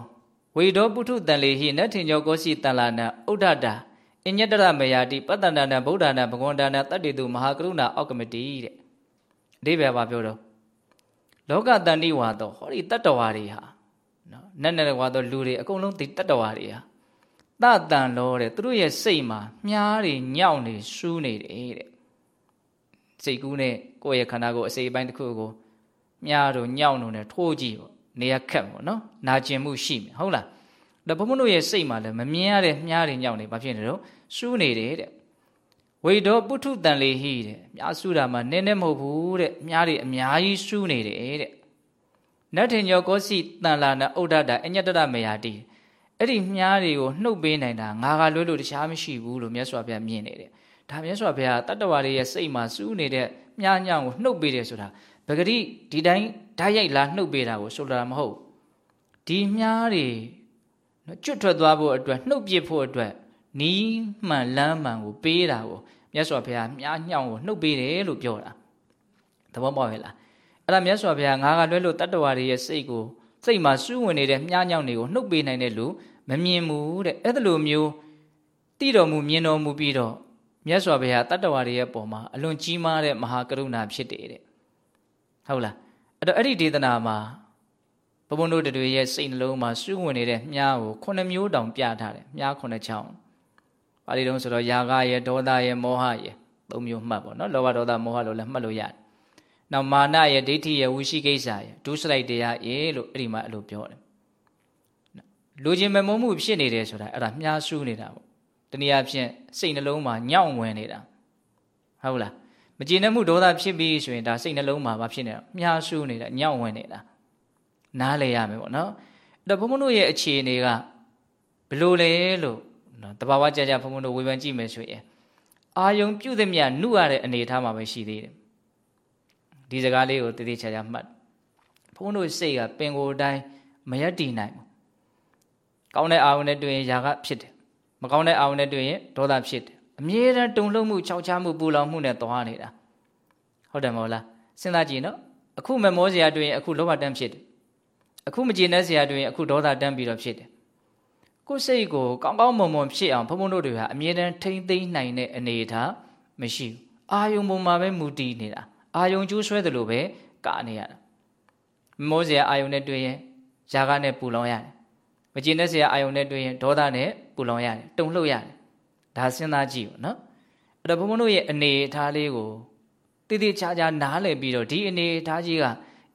ဝေဒောပုထုတန်လေဟိနတ်ထင်ကျော်ကောစီတန်လာနဥဒ္ဒတာအညတရမယာတိပတ္တန္တနဗုဒ္ဓနာဘဂဝန္တနာတတ္တေတုမဟာကရုဏာအောက်ကမတိတဲ့အဓိပ္ပာယ်ပါပြောတော့လောကတန်တိဝါတော့ဟောဒီတတ္တဝါတွေဟာနော်နတ်နတ်ဝါတော့လူတွေအကုန်လုံးဒီတတ္တဝါတွေဟာ တတန်လောတဲ့သူတို့ရဲ့စိတ်မှာမြားတွေညောက်နေရှူးနေတယ်တဲ့စိတ်ကူးနဲ့ကိုယ့်ရဲ့ခန္ဓာကိုယ်အစိတ်အပိုင်းတစ်ခုကိုမြားတို့ညောက်နေထိုးကြည့်ပေါ့နေရခက်ပေါ့နော်နာကျင်မှုရှိမယ်ဟုတ်လားဒါဘုံဘုံတို့ရဲ့စိတ်မှာလည်းမမြင်ရတဲ့မြားတွေညောက်နေဘာဖြစ်နေတော့ရှူးနေတယ်တဲ့ဝိဒောပုထုတန်လေဟိတဲ့မြားရှူတာမှနည်းနည်းမဟုတ်ဘူးတဲ့မြားတွေအများကြီးရှူးနေတယ်တဲ့နတ်ထင်ညောကောစီတန်လာနာဥဒ္ဒတာအညတတမယာတိ အဲ့ဒီမြားတွေကိုနှုတ်ပေးနိုင်တာငါကလွဲလို့တခြားမရှိဘူးလို့မြတ်စွာဘုရားမြင်နေတယ်ဒါမြတ်စွာဘုရားတတ္တဝါတွေရဲ့စိတ်မှာစူးနေတဲ့မြားညောင်ကိုနှုတ်ပေးတယ်ဆိုတာပဂတိဒီတိုင်းဓာတ်ရိုက်လာနှုတ်ပေးတာကိုဆိုလိုတာမဟုတ်ဒီမြားတွေနော်ကျွတ်ထွက်သွားဖို့အတွက်နှုတ်ပစ်ဖို့အတွက်နီးမှန်လမ်းမှန်ကိုပေးတာကိုမြတ်စွာဘုရားမြားညောင်ကိုနှုတ်ပေးတယ်လို့ပြောတာသဘောပေါက်ရဲ့လားအဲ့ဒါမြတ်စွာဘုရားငါကလွဲလို့တတ္တဝါတွေရဲ့စိတ်ကို စိတ်မှာစူးဝင်နေတဲ့မြားညောင်တွေကိုနှုတ်ပေးနိုင်တဲ့လူမမြင်ဘူးတဲ့အဲ့ဒါလိုမျိုးတိတော်မူမြင်တော်မူပြီးတော့မြတ်စွာဘုရားတတ္တဝါတွေရဲ့ပုံမှာအလွန်ကြီးမားတဲ့မဟာကရုဏာဖြစ်တယ်တဲ့ဟုတ်လားအဲ့တော့အဲ့ဒီဒေသနာမှာဘုံဘုံတို့တွေရဲ့စိတ်နှလုံးမှာစူးဝင်နေတဲ့မြားကိုခုနှစ်မျိုးတောင်ပြထားတယ်မြားခုနှစ်ချောင်းပါဠိတော်ဆိုတော့ယာကရဲ့ဒေါသရဲ့မောဟရဲ့သုံးမျိုးမှတ်ပေါ့နော်လောဘဒေါသမောဟလို့လည်းမှတ်လို့ရတယ် နောက်မာနရဲ့ဒိဋ္ဌိရဲ့ဝိရှိကိစ္စရဲ့ဒုစရိုက်တရားရေလို့အဲ့ဒီမှာအဲ့လိုပြောတယ်လူချင်းမမုံမှုဖြစ်နေတယ်ဆိုတာအဲ့ဒါမြားစူးနေတာပေါ့တနည်းအားဖြင့်စိတ်နှလုံးမှာညောင့်ဝင်နေတာဟုတ်လားမကျေနပ်မှုဒေါသဖြစ်ပြီးဆိုရင်ဒါစိတ်နှလုံးမှာဘာဖြစ်နေတာမြားစူးနေတာညောင့်ဝင်နေတာနားလေရမယ်ပေါ့နော်အဲ့တော့ဘုံဘုံတို့ရဲ့အခြေအနေကဘလို့လဲလို့နော်တဘာဝကြကြဘုံဘုံတို့ဝေဖန်ကြည့်မယ်ဆိုရင်အာယုံပြုတ်သည်မြနှုတ်ရတဲ့အနေအထားမှာပဲရှိသေးတယ် ဒီစကားလေးကိုတည်တည်ချာချာမှတ်ဘုံတို့စိတ်ကပင်ကိုယ်တိုင်းမရက်တည်နိုင်ဘူးကောင်းတဲ့အာယုံနဲ့တွေ့ရင်ຢာကဖြစ်တယ်မကောင်းတဲ့အာယုံနဲ့တွေ့ရင်ဒေါသဖြစ်တယ်အမြဲတမ်းတုန်လှုပ်မှုခြောက်ခြားမှုပူလောင်မှုနဲ့သွားနေတာဟုတ်တယ်မဟုတ်လားစဉ်းစားကြည့်နော်အခုမမောစရာတွေ့ရင်အခုလောဘတန်းဖြစ်တယ်အခုမကျေနပ်စရာတွေ့ရင်အခုဒေါသတန်းပြီးတော့ဖြစ်တယ်ကိုယ်စိတ်ကိုကောင်းကောင်းမွန်မွန်ဖြစ်အောင်ဘုံဘုံတို့တွေဟာအမြဲတမ်းထိမ့်သိမ့်နိုင်တဲ့အနေအထားမရှိဘူးအာယုံပုံမှာပဲမူတည်နေတာ အာယုံကျိုးဆွဲတယ်လို့ပဲကနေရတာမောစရာအာယုံနဲ့တွေ့ရင်ຢာကနဲ့ပူလောင်ရတယ်မကျေနပ်စရာအာယုံနဲ့တွေ့ရင်ဒေါသနဲ့ပူလောင်ရတယ်တုန်လှုပ်ရတယ်ဒါစဉ်းစားကြည့်ပါနော်အဲ့တော့ဘုံဘုံတို့ရဲ့အနေအထားလေးကိုတည်တည်ချာချာနားလည်ပြီးတော့ဒီအနေအထားကြီးက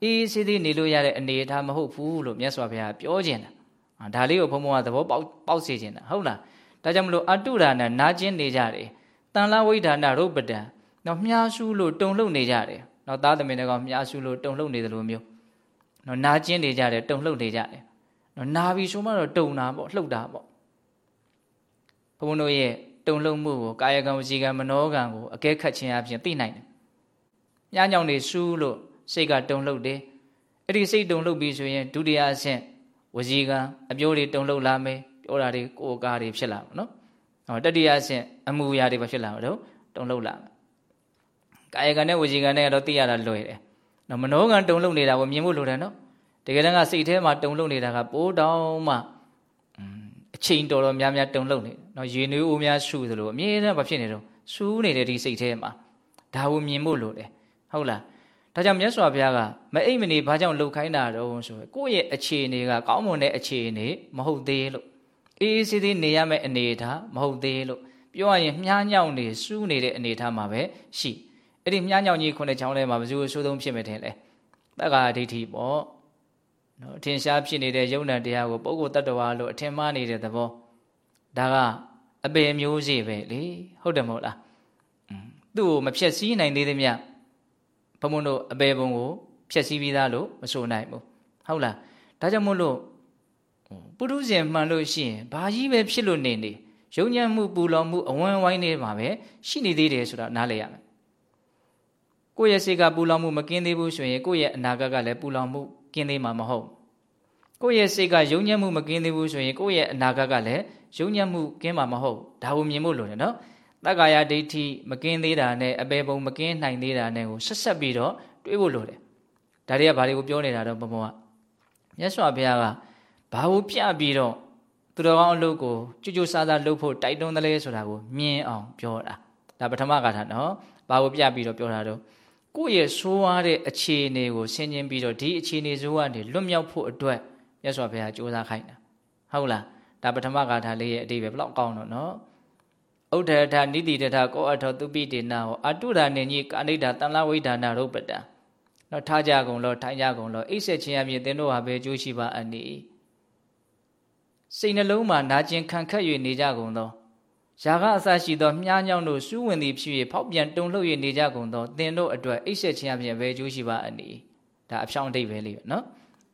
အေးဆေးသေးနေလို့ရတဲ့အနေအထားမဟုတ်ဘူးလို့မြတ်စွာဘုရားပြောခြင်းတာဒါလေးကိုဘုံဘုံကသဘောပေါက်ပေါက်စေခြင်းတာဟုတ်လားဒါကြောင့်မလို့အတုဒါနနာကျင်နေကြတယ်တန်လဝိဒါနရုပ်ပဒံ တော့မြားရှုလို့တုံလှုပ်နေကြတယ်တော့သားသမီးတွေကောင်မြားရှုလို့တုံလှုပ်နေတယ်လို့မျိုးတော့နာကျင်နေကြတယ်တုံလှုပ်နေကြတယ်တော့နာပြီဆိုမှတော့တုံတာပေါ့လှုပ်တာပေါ့ဘုံဘုံတို့ရဲ့တုံလှုပ်မှုကိုကာယကံဝစီကံမနောကံကိုအကဲခတ်ခြင်းအပြင်သိနိုင်တယ်။ညညောင်နေစူးလို့စိတ်ကတုံလှုပ်တယ်။အဲ့ဒီစိတ်တုံလှုပ်ပြီးဆိုရင်ဒုတိယအဆင့်ဝစီကံအပြိုးတွေတုံလှုပ်လာမယ်။ပြောတာတွေကိုယ်ကားတွေဖြစ်လာမှာနော်။ဟောတတိယအဆင့်အမှုရာတွေပဲဖြစ်လာမှာတော့တုံလှုပ်လာမယ်။ ကာယကံနဲ့ဝစီကံနဲ့ကတော့သိရတာလွယ်တယ်။နော်မနောကံတုံလှုပ်နေတာကိုမြင်ဖို့လိုတယ်နော်။တကယ်တမ်းကစိတ်ထဲမှာတုံလှုပ်နေတာကပိုးတောင်းမှအချိန်တော်တော်များများတုံလှုပ်နေနော်ရေနွေးအိုးများရှူသလိုအမြဲတမ်းဘာဖြစ်နေတော့ရှူးနေတဲ့ဒီစိတ်ထဲမှာဒါကိုမြင်ဖို့လိုတယ်ဟုတ်လားဒါကြောင့်မြတ်စွာဘုရားကမအိပ်မနေဘာကြောင့်လှုပ်ခိုင်းတာတော့ဆိုကိုယ့်ရဲ့အခြေအနေကကောင်းမွန်တဲ့အခြေအနေမဟုတ်သေးလို့အေးအေးဆေးဆေးနေရမယ့်အနေအထားမဟုတ်သေးလို့ပြောရရင်မြားညောင်နေစူးနေတဲ့အနေအထားမှာပဲရှိ အဲ့ဒီမြားညောင်ကြီးခုနှစ်ချောင်းထဲမှာဘယ်သူအဆိုးဆုံးဖြစ်မယ်ထင်လဲတက္ကာဒိဋ္ဌိပေါ့နော်အထင်ရှားဖြစ်နေတဲ့ယုံ nant တရားကိုပုဂ္ဂိုလ်တ attva လို့အထင်မှားနေတဲ့သဘောဒါကအပေမျိုးစေ့ပဲလေဟုတ်တယ်မဟုတ်လားသူ့ကိုမဖြက်စည်းနိုင်သေးသမျှဘုံဘုံတို့အပေပုံကိုဖြက်စည်းပြီးသားလို့မဆိုနိုင်ဘူးဟုတ်လားဒါကြောင့်မို့လို့ပုထုဇဉ်မှန်လို့ရှိရင်ဘာကြီးပဲဖြစ်လို့နေနေယုံညံ့မှုပူလောင်မှုအဝန်းဝိုင်းနေမှာပဲရှိနေသေးတယ်ဆိုတာနားလည်ရမယ် ကိုယ့်ရဲ့စိတ်ကပူလောင်မှုမကင်းသေးဘူးဆိုရင်ကိုယ့်ရဲ့အနာဂတ်ကလည်းပူလောင်မှုကင်းသေးမှာမဟုတ်ကိုယ့်ရဲ့စိတ်ကယုံညံ့မှုမကင်းသေးဘူးဆိုရင်ကိုယ့်ရဲ့အနာဂတ်ကလည်းယုံညံ့မှုကင်းမှာမဟုတ်ဒါကိုမြင်ဖို့လိုတယ်နော်တက္ကာယဒိဋ္ဌိမကင်းသေးတာနဲ့အပေပုံမကင်းနိုင်သေးတာနဲ့ကိုဆက်ဆက်ပြီးတော့တွေးဖို့လိုတယ်ဒါတွေကဘာတွေကိုပြောနေတာတော့ဘုံဘုံကမြတ်စွာဘုရားကဘာကိုပြပြီးတော့သူတော်ကောင်းအလုပ်ကိုကြွကြွဆားဆားလုပ်ဖို့တိုက်တွန်းတယ်လေဆိုတာကိုမြင်အောင်ပြောတာဒါပထမကထာနော်ဘာကိုပြပြီးတော့ပြောတာတော့ ကိုယ့်ရဲ့ဆိုးရတဲ့အခြေအနေကိုဆင်ခြင်ပြီးတော့ဒီအခြေအနေဆိုးကနေလွတ်မြောက်ဖို့အတွက်မြတ်စွာဘုရားကြိုးစားခိုင်းတာဟုတ်လားဒါပထမဂါထာလေးရဲ့အတိပဲဘလောက်ကောင်းတော့နော်ဥဒ္ဓရထနိတိတထကောအထောသူပိတေနာဟောအတုရာနေကြီးကာဏိတာတန်လဝိဒါနာရုပ်ပတံနော်ထားကြကုန်လို့ထိုင်ကြကုန်လို့အိပ်ဆက်ခြင်းအပြင်သင်တို့ဟာပဲအကျိုးရှိပါအနိစိတ်နှလုံးမှာနာကျင်ခံခက်၍နေကြကုန်သော ယာကအစရှိသောမြားညောင်းတို့စူးဝင်သည်ဖြစ်၍ဖောက်ပြန်တုန်လှုပ်၍နေကြကုန်သောသင်တို့အတွက်အိပ်ဆက်ခြင်းအပြင်ပဲအကျိုးရှိပါအနိဒါအဖြောင်းအတိတ်ပဲလေးပဲနော်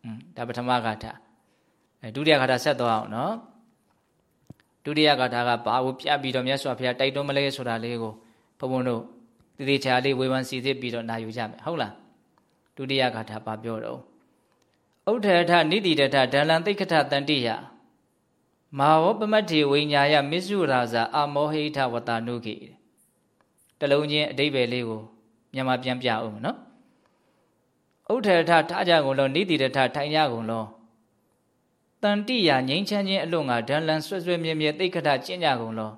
อืมဒါပထမဂါထာအဲဒုတိယဂါထာဆက်သွားအောင်နော်ဒုတိယဂါထာကဘာကိုပြပြီးတော့မြတ်စွာဘုရားတိုက်တွန်းမလဲဆိုတာလေးကိုဘုံဘုံတို့တည်တည်ချာလေးဝေဖန်စီစစ်ပြီးတော့နာယူကြမယ်ဟုတ်လားဒုတိယဂါထာဘာပြောတော့ဥဒ္ဓရထနိတိတထဒလံသိက္ခထတန်တိယ မာဝပမတ္ထေဝိညာယမစ္စုရာဇာအမောဟိထဝတနုခေတလုံးချင်းအတိဘယ်လေးကိုမြန်မာပြန်ပြအောင်နော်ဥဒ္ဓရထထားကြကုန်လောနိတိတထထိုင်ကြကုန်လောတန်တိယငိမ့်ချမ်းခြင်းအလို့ငါဒဏ္လန်ဆွဲဆွဲမြဲမြဲသိက္ခထကျင့်ကြကုန်လော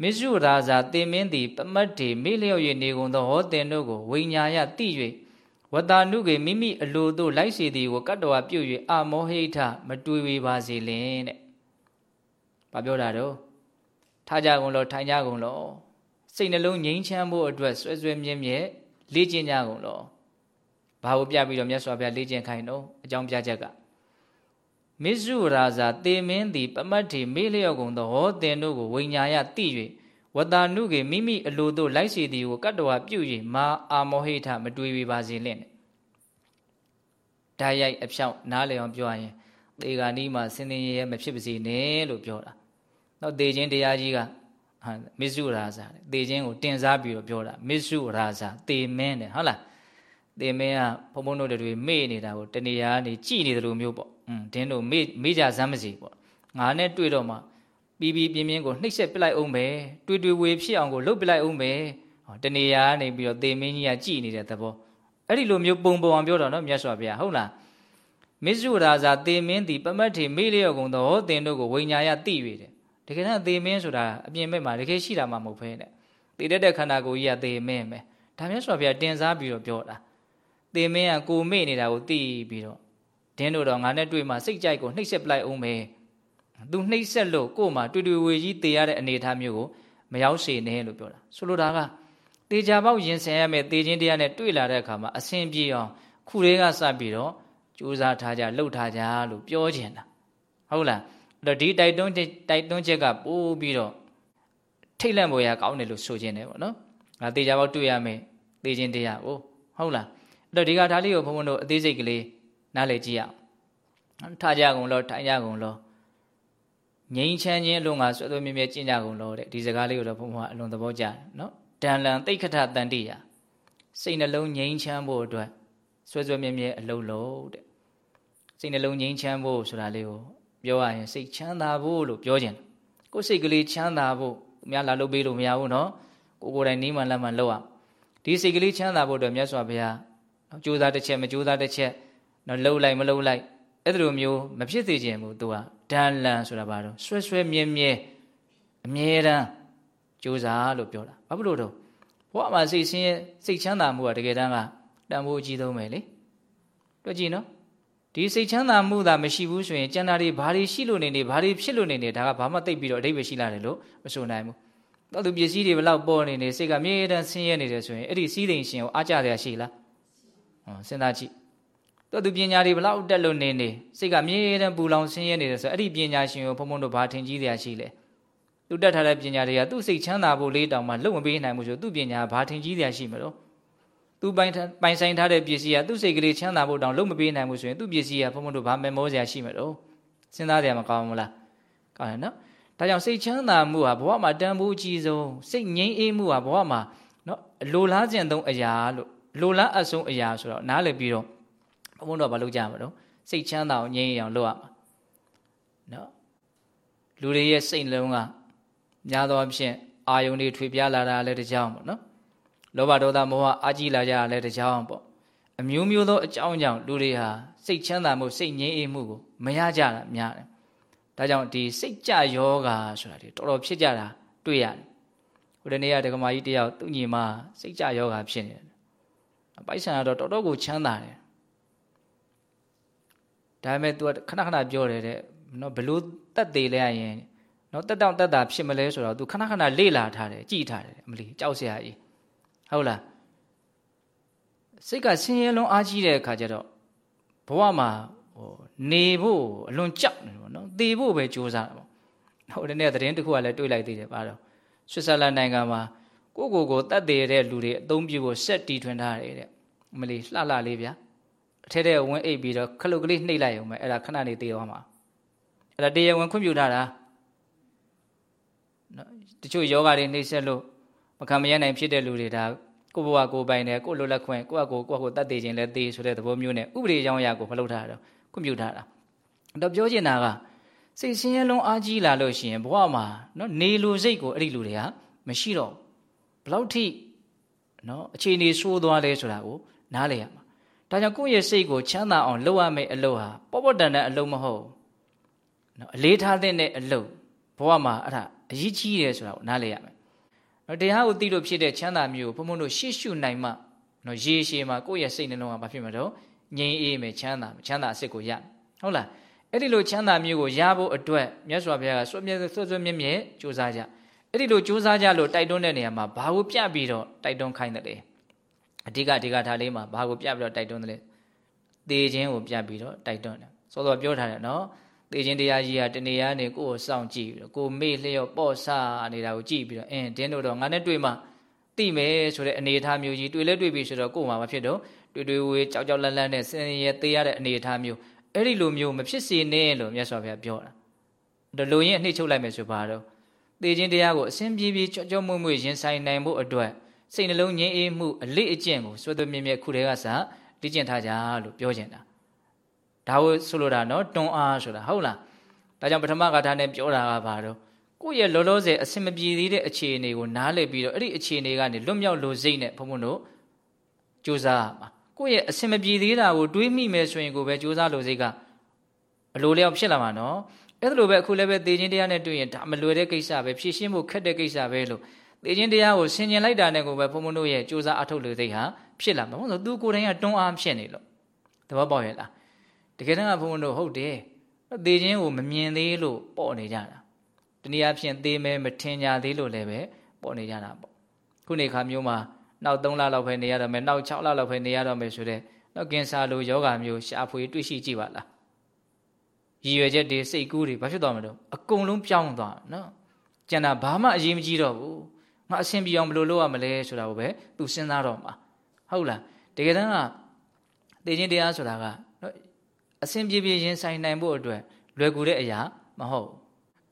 မစ္စုရာဇာတေမင်းသည်ပမတ်တေမေ့လျော့၍နေကုန်သောဟောတင်တို့ကိုဝိညာယတိ၍ဝတ္တနုကေမိမိအလိုတို့လိုက်စီသည်ကိုကတ္တဝပြုတ်၍အမောဟိထမတွေးဝေပါစေလင်တဲ့။ ဘာပြောတာတော့ထားကြကုန်လောထိုင်ကြကုန်လောစိတ်နှလုံးငြိမ်းချမ်းဖို့အတွက်ဆွဲဆွဲမြဲမြဲလေ့ကျင့်ကြကုန်လောဘာကိုပြပြီးတော့မြတ်စွာဘုရားလေ့ကျင့်ခိုင်းတော့အကြောင်းပြချက်ကမစ္စုရာဇာတေမင်းသည်ပမတ်ထေမေးလျော့ကုန်သောဟောတင်တို့ကိုဝိညာယတိ၍ဝတ္တနုကေမိမိအလိုတို့လိုက်စီသည်ကိုကတ္တဝပြု၍မာအာမောဟိထမတွေးပြပါစေလင့်ဓာရိုက်အဖြောင့်နားလည်အောင်ပြောရရင်သေဂာနီးမှာစင်စင်ရဲရဲမဖြစ်ပါစေနဲ့လို့ပြောတာ နောက်သေခြင်းတရားကြီးကဟာမစ္စုရာဇာသေခြင်းကိုတင်စားပြီးတော့ပြောတာမစ္စုရာဇာသေမင်းတဲ့ဟုတ်လားသေမင်းကဘုံဘုံတို့တွေမေ့နေတာကိုတဏှာကနေကြည်နေတယ်လို့မျိုးပေါ့อืมဒင်းတို့မေ့မေ့ကြစမ်းမစီပေါ့ငါနဲ့တွေ့တော့မှပြီးပြီးပြင်းပြင်းကိုနှိပ်စက်ပစ်လိုက်အောင်ပဲတွေ့တွေ့ဝေဖြစ်အောင်ကိုလှုပ်ပစ်လိုက်အောင်ပဲဟောတဏှာကနေပြီးတော့သေမင်းကြီးကကြည်နေတဲ့သဘောအဲ့ဒီလိုမျိုးပုံပုံအောင်ပြောတော့နော်မြတ်စွာဘုရားဟုတ်လားမစ္စုရာဇာသေမင်းသည်ပမတ်ထေမေ့လျော့ကုန်သောဟောသင်တို့ကိုဝိညာယတိ၍တယ် တကယ်တော့သေမင်းဆိုတာအပြင်ဘက်မှာတကယ်ရှိတာမှမဟုတ်ဘဲနဲ့သေတတ်တဲ့ခန္ဓာကိုယ်ကြီးကသေမင်းပဲဒါမြတ်စွာဘုရားတင်စားပြီးတော့ပြောတာသေမင်းကကိုမေ့နေတာကိုသိပြီးတော့ဒင်းတို့တော့ငါနဲ့တွေ့မှစိတ်ကြိုက်ကိုနှိပ်စက်ပလိုက်အောင်ပဲသူနှိပ်စက်လို့ကို့မှာတွေ့တွေ့ဝေကြီးသေရတဲ့အနေအထားမျိုးကိုမရောက်စေနဲ့လို့ပြောတာဆိုလိုတာကတေချာပေါက်ရင်ဆင်ရမယ်တေခြင်းတရားနဲ့တွေ့လာတဲ့အခါမှာအဆင်ပြေအောင်ခုလေးကစပြီးတော့ကြိုးစားထားကြလှုပ်ထားကြလို့ပြောချင်တာဟုတ်လားအဲ့ တော့ဒီတိုက်တွန်းတိုက်တွန်းချက်ကပိုးပြီးတော့ထိတ်လန့်ပေါ်ရကောင်းတယ်လို့ဆိုခြင်းတယ်ပေါ့နော်ငါတေချာပေါက်တွေ့ရမယ်တေခြင်းတရားကိုဟုတ်လားအဲ့တော့ဒီကဒါလေးကိုဘုံဘုံတို့အသေးစိတ်ကလေးနားလည်ကြည့်ရအောင်ထားကြကုန်လို့ထိုင်ကြကုန်လို့ငြိမ်းချမ်းခြင်းအလုံးကဆွဲသွဲမြဲမြဲကျင့်ကြကုန်လို့တဲ့ဒီစကားလေးကိုတော့ဘုံဘုံကအလွန်သဘောကျတယ်နော်တန်လန်တိတ်ခထတန်တိယစိတ်နှလုံးငြိမ်းချမ်းဖို့အတွက်ဆွဲဆွဲမြဲမြဲအလုံးလို့တဲ့စိတ်နှလုံးငြိမ်းချမ်းဖို့ဆိုတာလေးကို ပြောရရင်စိတ်ချမ်းသာဖို့လို့ပြောခြင်းကိုယ်စိတ်ကလေးချမ်းသာဖို့အများလာလုပ်ပေးလို့မရဘူးနော်ကိုကိုယ်တိုင်နီးမှလက်မှလုပ်ရဒီစိတ်ကလေးချမ်းသာဖို့အတွက်မြတ်စွာဘုရားကြိုးစားတစ်ချက်မကြိုးစားတစ်ချက်နော်လှုပ်လိုက်မလှုပ်လိုက်အဲ့လိုမျိုးမဖြစ်စေခြင်းဘူးသူကဒန်လန်ဆိုတာဘာလို့ဆွဲဆွဲမြဲမြဲအမြဲတမ်းကြိုးစားလို့ပြောတာဘာဖြစ်လို့တော့ဘဝမှာစိတ်ဆင်းရဲစိတ်ချမ်းသာမှုကတကယ်တမ်းကတန်ဖိုးအကြီးဆုံးပဲလေတွေ့ကြည့်နော် ဒီစိတ်ချမ်းသာမှုသာမရှိဘူးဆိုရင်ကျန်တာတွေဘာတွေရှိလို့နေနေဘာတွေဖြစ်လို့နေနေဒါကဘာမှသိပ်ပြီးတော့အဓိပ္ပာယ်ရှိလာတယ်လို့မဆိုနိုင်ဘူးတော့သူပစ္စည်းတွေဘလောက်ပေါ်နေနေစိတ်ကမြေတန်းဆင်းရဲနေတယ်ဆိုရင်အဲ့ဒီစီးသိမ်ရှင်ကိုအားကြရရှိလားဟောစဉ်းစားကြည့်တော့သူပညာတွေဘလောက်တက်လို့နေနေစိတ်ကမြေတန်းပူလောင်ဆင်းရဲနေတယ်ဆိုအဲ့ဒီပညာရှင်ကိုဘုံဘုံတို့ဘာထင်ကြီးရရှိလဲသူတက်ထားတဲ့ပညာတွေကသူ့စိတ်ချမ်းသာဖို့လေးတောင်မှလုံမပေးနိုင်ဘူးဆိုသူ့ပညာဘာထင်ကြီးရရှိမလို့ သူပိုင်ပိုင်ဆိုင်ထားတဲ့ပစ္စည်းကသူ့စိတ်ကလေးချမ်းသာဖို့တောင်လုံမပေးနိုင်ဘူးဆိုရင်သူ့ပစ္စည်းကဘုံဘုံတို့ဘာမမောစရာရှိမလို့စဉ်းစားကြရမကောင်းဘူးလားကောင်းတယ်နော်ဒါကြောင့်စိတ်ချမ်းသာမှုဟာဘဝမှာတန်ဖိုးအကြီးဆုံးစိတ်ငြိမ်းအေးမှုဟာဘဝမှာနော်လိုလားခြင်းသုံးအရာလို့လိုလားအဆုံးအရာဆိုတော့နားလည်ပြီးတော့ဘုံဘုံတို့ဘာလုပ်ကြမှာတော့စိတ်ချမ်းသာအောင်ငြိမ်းအောင်လုပ်ရမှာနော်လူတွေရဲ့စိတ်လုံးကများသောအားဖြင့်အာယုန်တွေထွေပြားလာတာလည်းတကြောင်ပေါ့နော် လောဘဒေါသမောဟအာကြီးလာကြတာလည်းတကြောင်ပေါ့အမျိုးမျိုးသောအကြောင်းကြောင့်လူတွေဟာစိတ်ချမ်းသာမှုစိတ်ငြိမ်းအေးမှုကိုမရကြတာများတယ်ဒါကြောင့်ဒီစိတ်ကြယောဂါဆိုတာဒီတော်တော်ဖြစ်ကြတာတွေ့ရတယ်ဟိုတနေ့ကဒကမာကြီးတယောက်သူ့ညီမစိတ်ကြယောဂါဖြစ်နေတယ်ပိုက်ဆံကတော့တော်တော်ကိုချမ်းသာတယ်ဒါပေမဲ့ तू ခဏခဏပြောတယ်တဲ့နော်ဘလို့တက်သေးလဲရင်နော်တက်တောင့်တက်တာဖြစ်မလဲဆိုတော့ तू ခဏခဏလေ့လာထားတယ်ကြည်ထားတယ်အမလီကြောက်စရာကြီး ဟုတ်လားစိတ်ကဆင်းရဲလုံးအားကြီးတဲ့အခါကျတော့ဘဝမှာဟိုနေဖို့အလွန်ကြောက်နေတယ်ပေါ့နော်သေဖို့ပဲကြိုးစားတာပေါ့ဟိုတနေ့သတင်းတစ်ခုကလည်းတွေးလိုက်သေးတယ်ပါတော့ဆွစ်ဇာလန်နိုင်ငံမှာကိုကိုကိုတတ်သေးတဲ့လူတွေအသုံးပြုဖို့ဆက်တီထွင်ထားတယ်တဲ့အမလီလှလှလေးဗျာအထက်ထဲဝင်းအိပ်ပြီးတော့ခလုတ်ကလေးနှိပ်လိုက်ရုံပဲအဲ့ဒါခဏနေသေးသွားမှာအဲ့ဒါတရားဝင်ခွင့်ပြုထားတာနော်တချို့ယောဂတွေနှိပ်ဆက်လို့ မခံမရနိုင်ဖြစ်တဲ့လူတွေဒါကိုဘဝကိုပိုင်တယ်ကိုလိုလက်ခွင့်ကိုကကိုကိုကိုတတ်သေးခြင်းလဲသေးဆိုတဲ့သဘောမျိုးနဲ့ဥပဒေကြောင်းအရာကိုမလုပ်ထားတော့ခွင့်ပြုထားတာတော့ပြောချင်တာကစိတ်ဆင်းရဲလုံးအားကြီးလာလို့ရှိရင်ဘဝမှာနော်နေလူစိတ်ကိုအဲ့ဒီလူတွေကမရှိတော့ဘလောက်ထိနော်အခြေအနေဆိုးသွားလဲဆိုတာကိုနားလည်ရမှာဒါကြောင့်ကိုယ့်ရဲ့စိတ်ကိုချမ်းသာအောင်လုပ်ရမယ့်အလုပ်ဟာပေါ့ပေါ့တန်တန်အလုပ်မဟုတ်နော်အလေးထားတဲ့အလုပ်ဘဝမှာအဲ့ဒါအရေးကြီးတယ်ဆိုတာကိုနားလည်ရမယ် နော်တရားကိုသိလို့ဖြစ်တဲ့ချမ်းသာမျိုးကိုဘုံဘုံတို့ရှေ့ရှုနိုင်မှနော်ရေရှည်မှာကိုယ့်ရဲ့စိတ်နှလုံးကဘာဖြစ်မှာတော့ငြိမ်းအေးမယ်ချမ်းသာချမ်းသာအစစ်ကိုရဟုတ်လားအဲ့ဒီလိုချမ်းသာမျိုးကိုရဖို့အတွက်မြတ်စွာဘုရားကစွတ်မြဲစွတ်စွတ်မြဲမြဲကြိုးစားကြအဲ့ဒီလိုကြိုးစားကြလို့တိုက်တွန်းတဲ့နေရာမှာဘာကိုပြပြီးတော့တိုက်တွန်းခိုင်းတယ်လဲအဓိကအဓိကထားလေးမှာဘာကိုပြပြီးတော့တိုက်တွန်းတယ်လဲသေခြင်းကိုပြပြီးတော့တိုက်တွန်းတယ်စောစောပြောထားတယ်နော် သေခြင်းတရားကြီးကတနေရာနေကိုယ့်ကိုစောင့်ကြည့်ပြီးတော့ကိုမေ့လျော့ပေါ့ဆနေတာကိုကြည့်ပြီးတော့အင်းတင်းတို့တော့ငါနဲ့တွေ့မှသိမယ်ဆိုတဲ့အနေအထားမျိုးကြီးတွေ့လဲတွေ့ပြီဆိုတော့ကိုယ်မှာမဖြစ်တော့တွေ့တွေ့ဝေးကြောက်ကြောက်လန့်လန့်နဲ့ဆင်းရဲသေးရတဲ့အနေအထားမျိုးအဲ့ဒီလိုမျိုးမဖြစ်စေနဲ့လို့မြတ်စွာဘုရားပြောတာဒါလိုရင်အနှိမ့်ချုပ်လိုက်မယ်ဆိုပါတော့သေခြင်းတရားကိုအစဉ်ပြေပြေကြောကြောမွေ့မွေ့ရင်ဆိုင်နိုင်ဖို့အတွက်စိတ်နှလုံးငြိမ်းအေးမှုအလေးအကျင့်ကိုစွတ်သွမြင့်မြတ်ခုတည်းကစလေ့ကျင့်ထားကြလို့ပြောချင်တာ ဒါကိုဆိုလိုတာနော်တွန်းအားဆိုတာဟုတ်လားဒါကြောင့်ပထမကထာနဲ့ပြောတာကဘာတော့ကိုယ့်ရဲ့လောလောဆယ်အစင်မပြေသေးတဲ့အခြေအနေကိုနားလည်ပြီးတော့အဲ့ဒီအခြေအနေကနေလွတ်မြောက်လို့စိတ်နဲ့ဘုံဘုံတို့ကြိုးစားပါကိုယ့်ရဲ့အစင်မပြေသေးတာကိုတွေးမိမယ်ဆိုရင်ကိုပဲကြိုးစားလို့စိတ်ကအလိုလျောက်ဖြစ်လာမှာနော်အဲ့ဒါလိုပဲအခုလည်းပဲသေခြင်းတရားနဲ့တွေ့ရင်ဒါမလွယ်တဲ့ကိစ္စပဲဖြည့်ရှင်းဖို့ခက်တဲ့ကိစ္စပဲလို့သေခြင်းတရားကိုဆင်ញင်လိုက်တာနဲ့ကိုပဲဘုံဘုံတို့ရဲ့ကြိုးစားအထုတ်လို့စိတ်ဟာဖြစ်လာမှာဟုတ်ဆိုသူကိုယ်တိုင်ကတွန်းအားဖြစ်နေလို့သဘောပေါက်ရဲ့လား တကယ်တမ်းကဘုံဘုံတို့ဟုတ်တယ်သေခြင်းကိုမမြင်သေးလို့ပေါ့နေကြတာတနည်းအားဖြင့်သေမဲမထင်ကြသေးလို့လည်းပဲပေါ့နေကြတာပေါ့ခုနေခါမျိုးမှာနောက်3လလောက်ပဲနေရတော့မယ်နောက်6လလောက်ပဲနေရတော့မယ်ဆိုတော့နောက်ကင်ဆာလိုယောဂါမျိုးရှာဖွေတွေ့ရှိကြည့်ပါလားရည်ရွယ်ချက်တွေစိတ်ကူးတွေဘာဖြစ်သွားမလို့အကုန်လုံးပြောင်းသွားနော်ကျန်တာဘာမှအရေးမကြီးတော့ဘူးငါအဆင်ပြေအောင်ဘယ်လိုလုပ်ရမလဲဆိုတာကိုပဲသူစဉ်းစားတော့မှာဟုတ်လားတကယ်တမ်းကသိချင်းတရားဆိုတာကနော် အဆင်ပြေပြေရင်ဆိုင်နိုင်ဖို့အတွက်လွယ်ကူတဲ့အရာမဟုတ်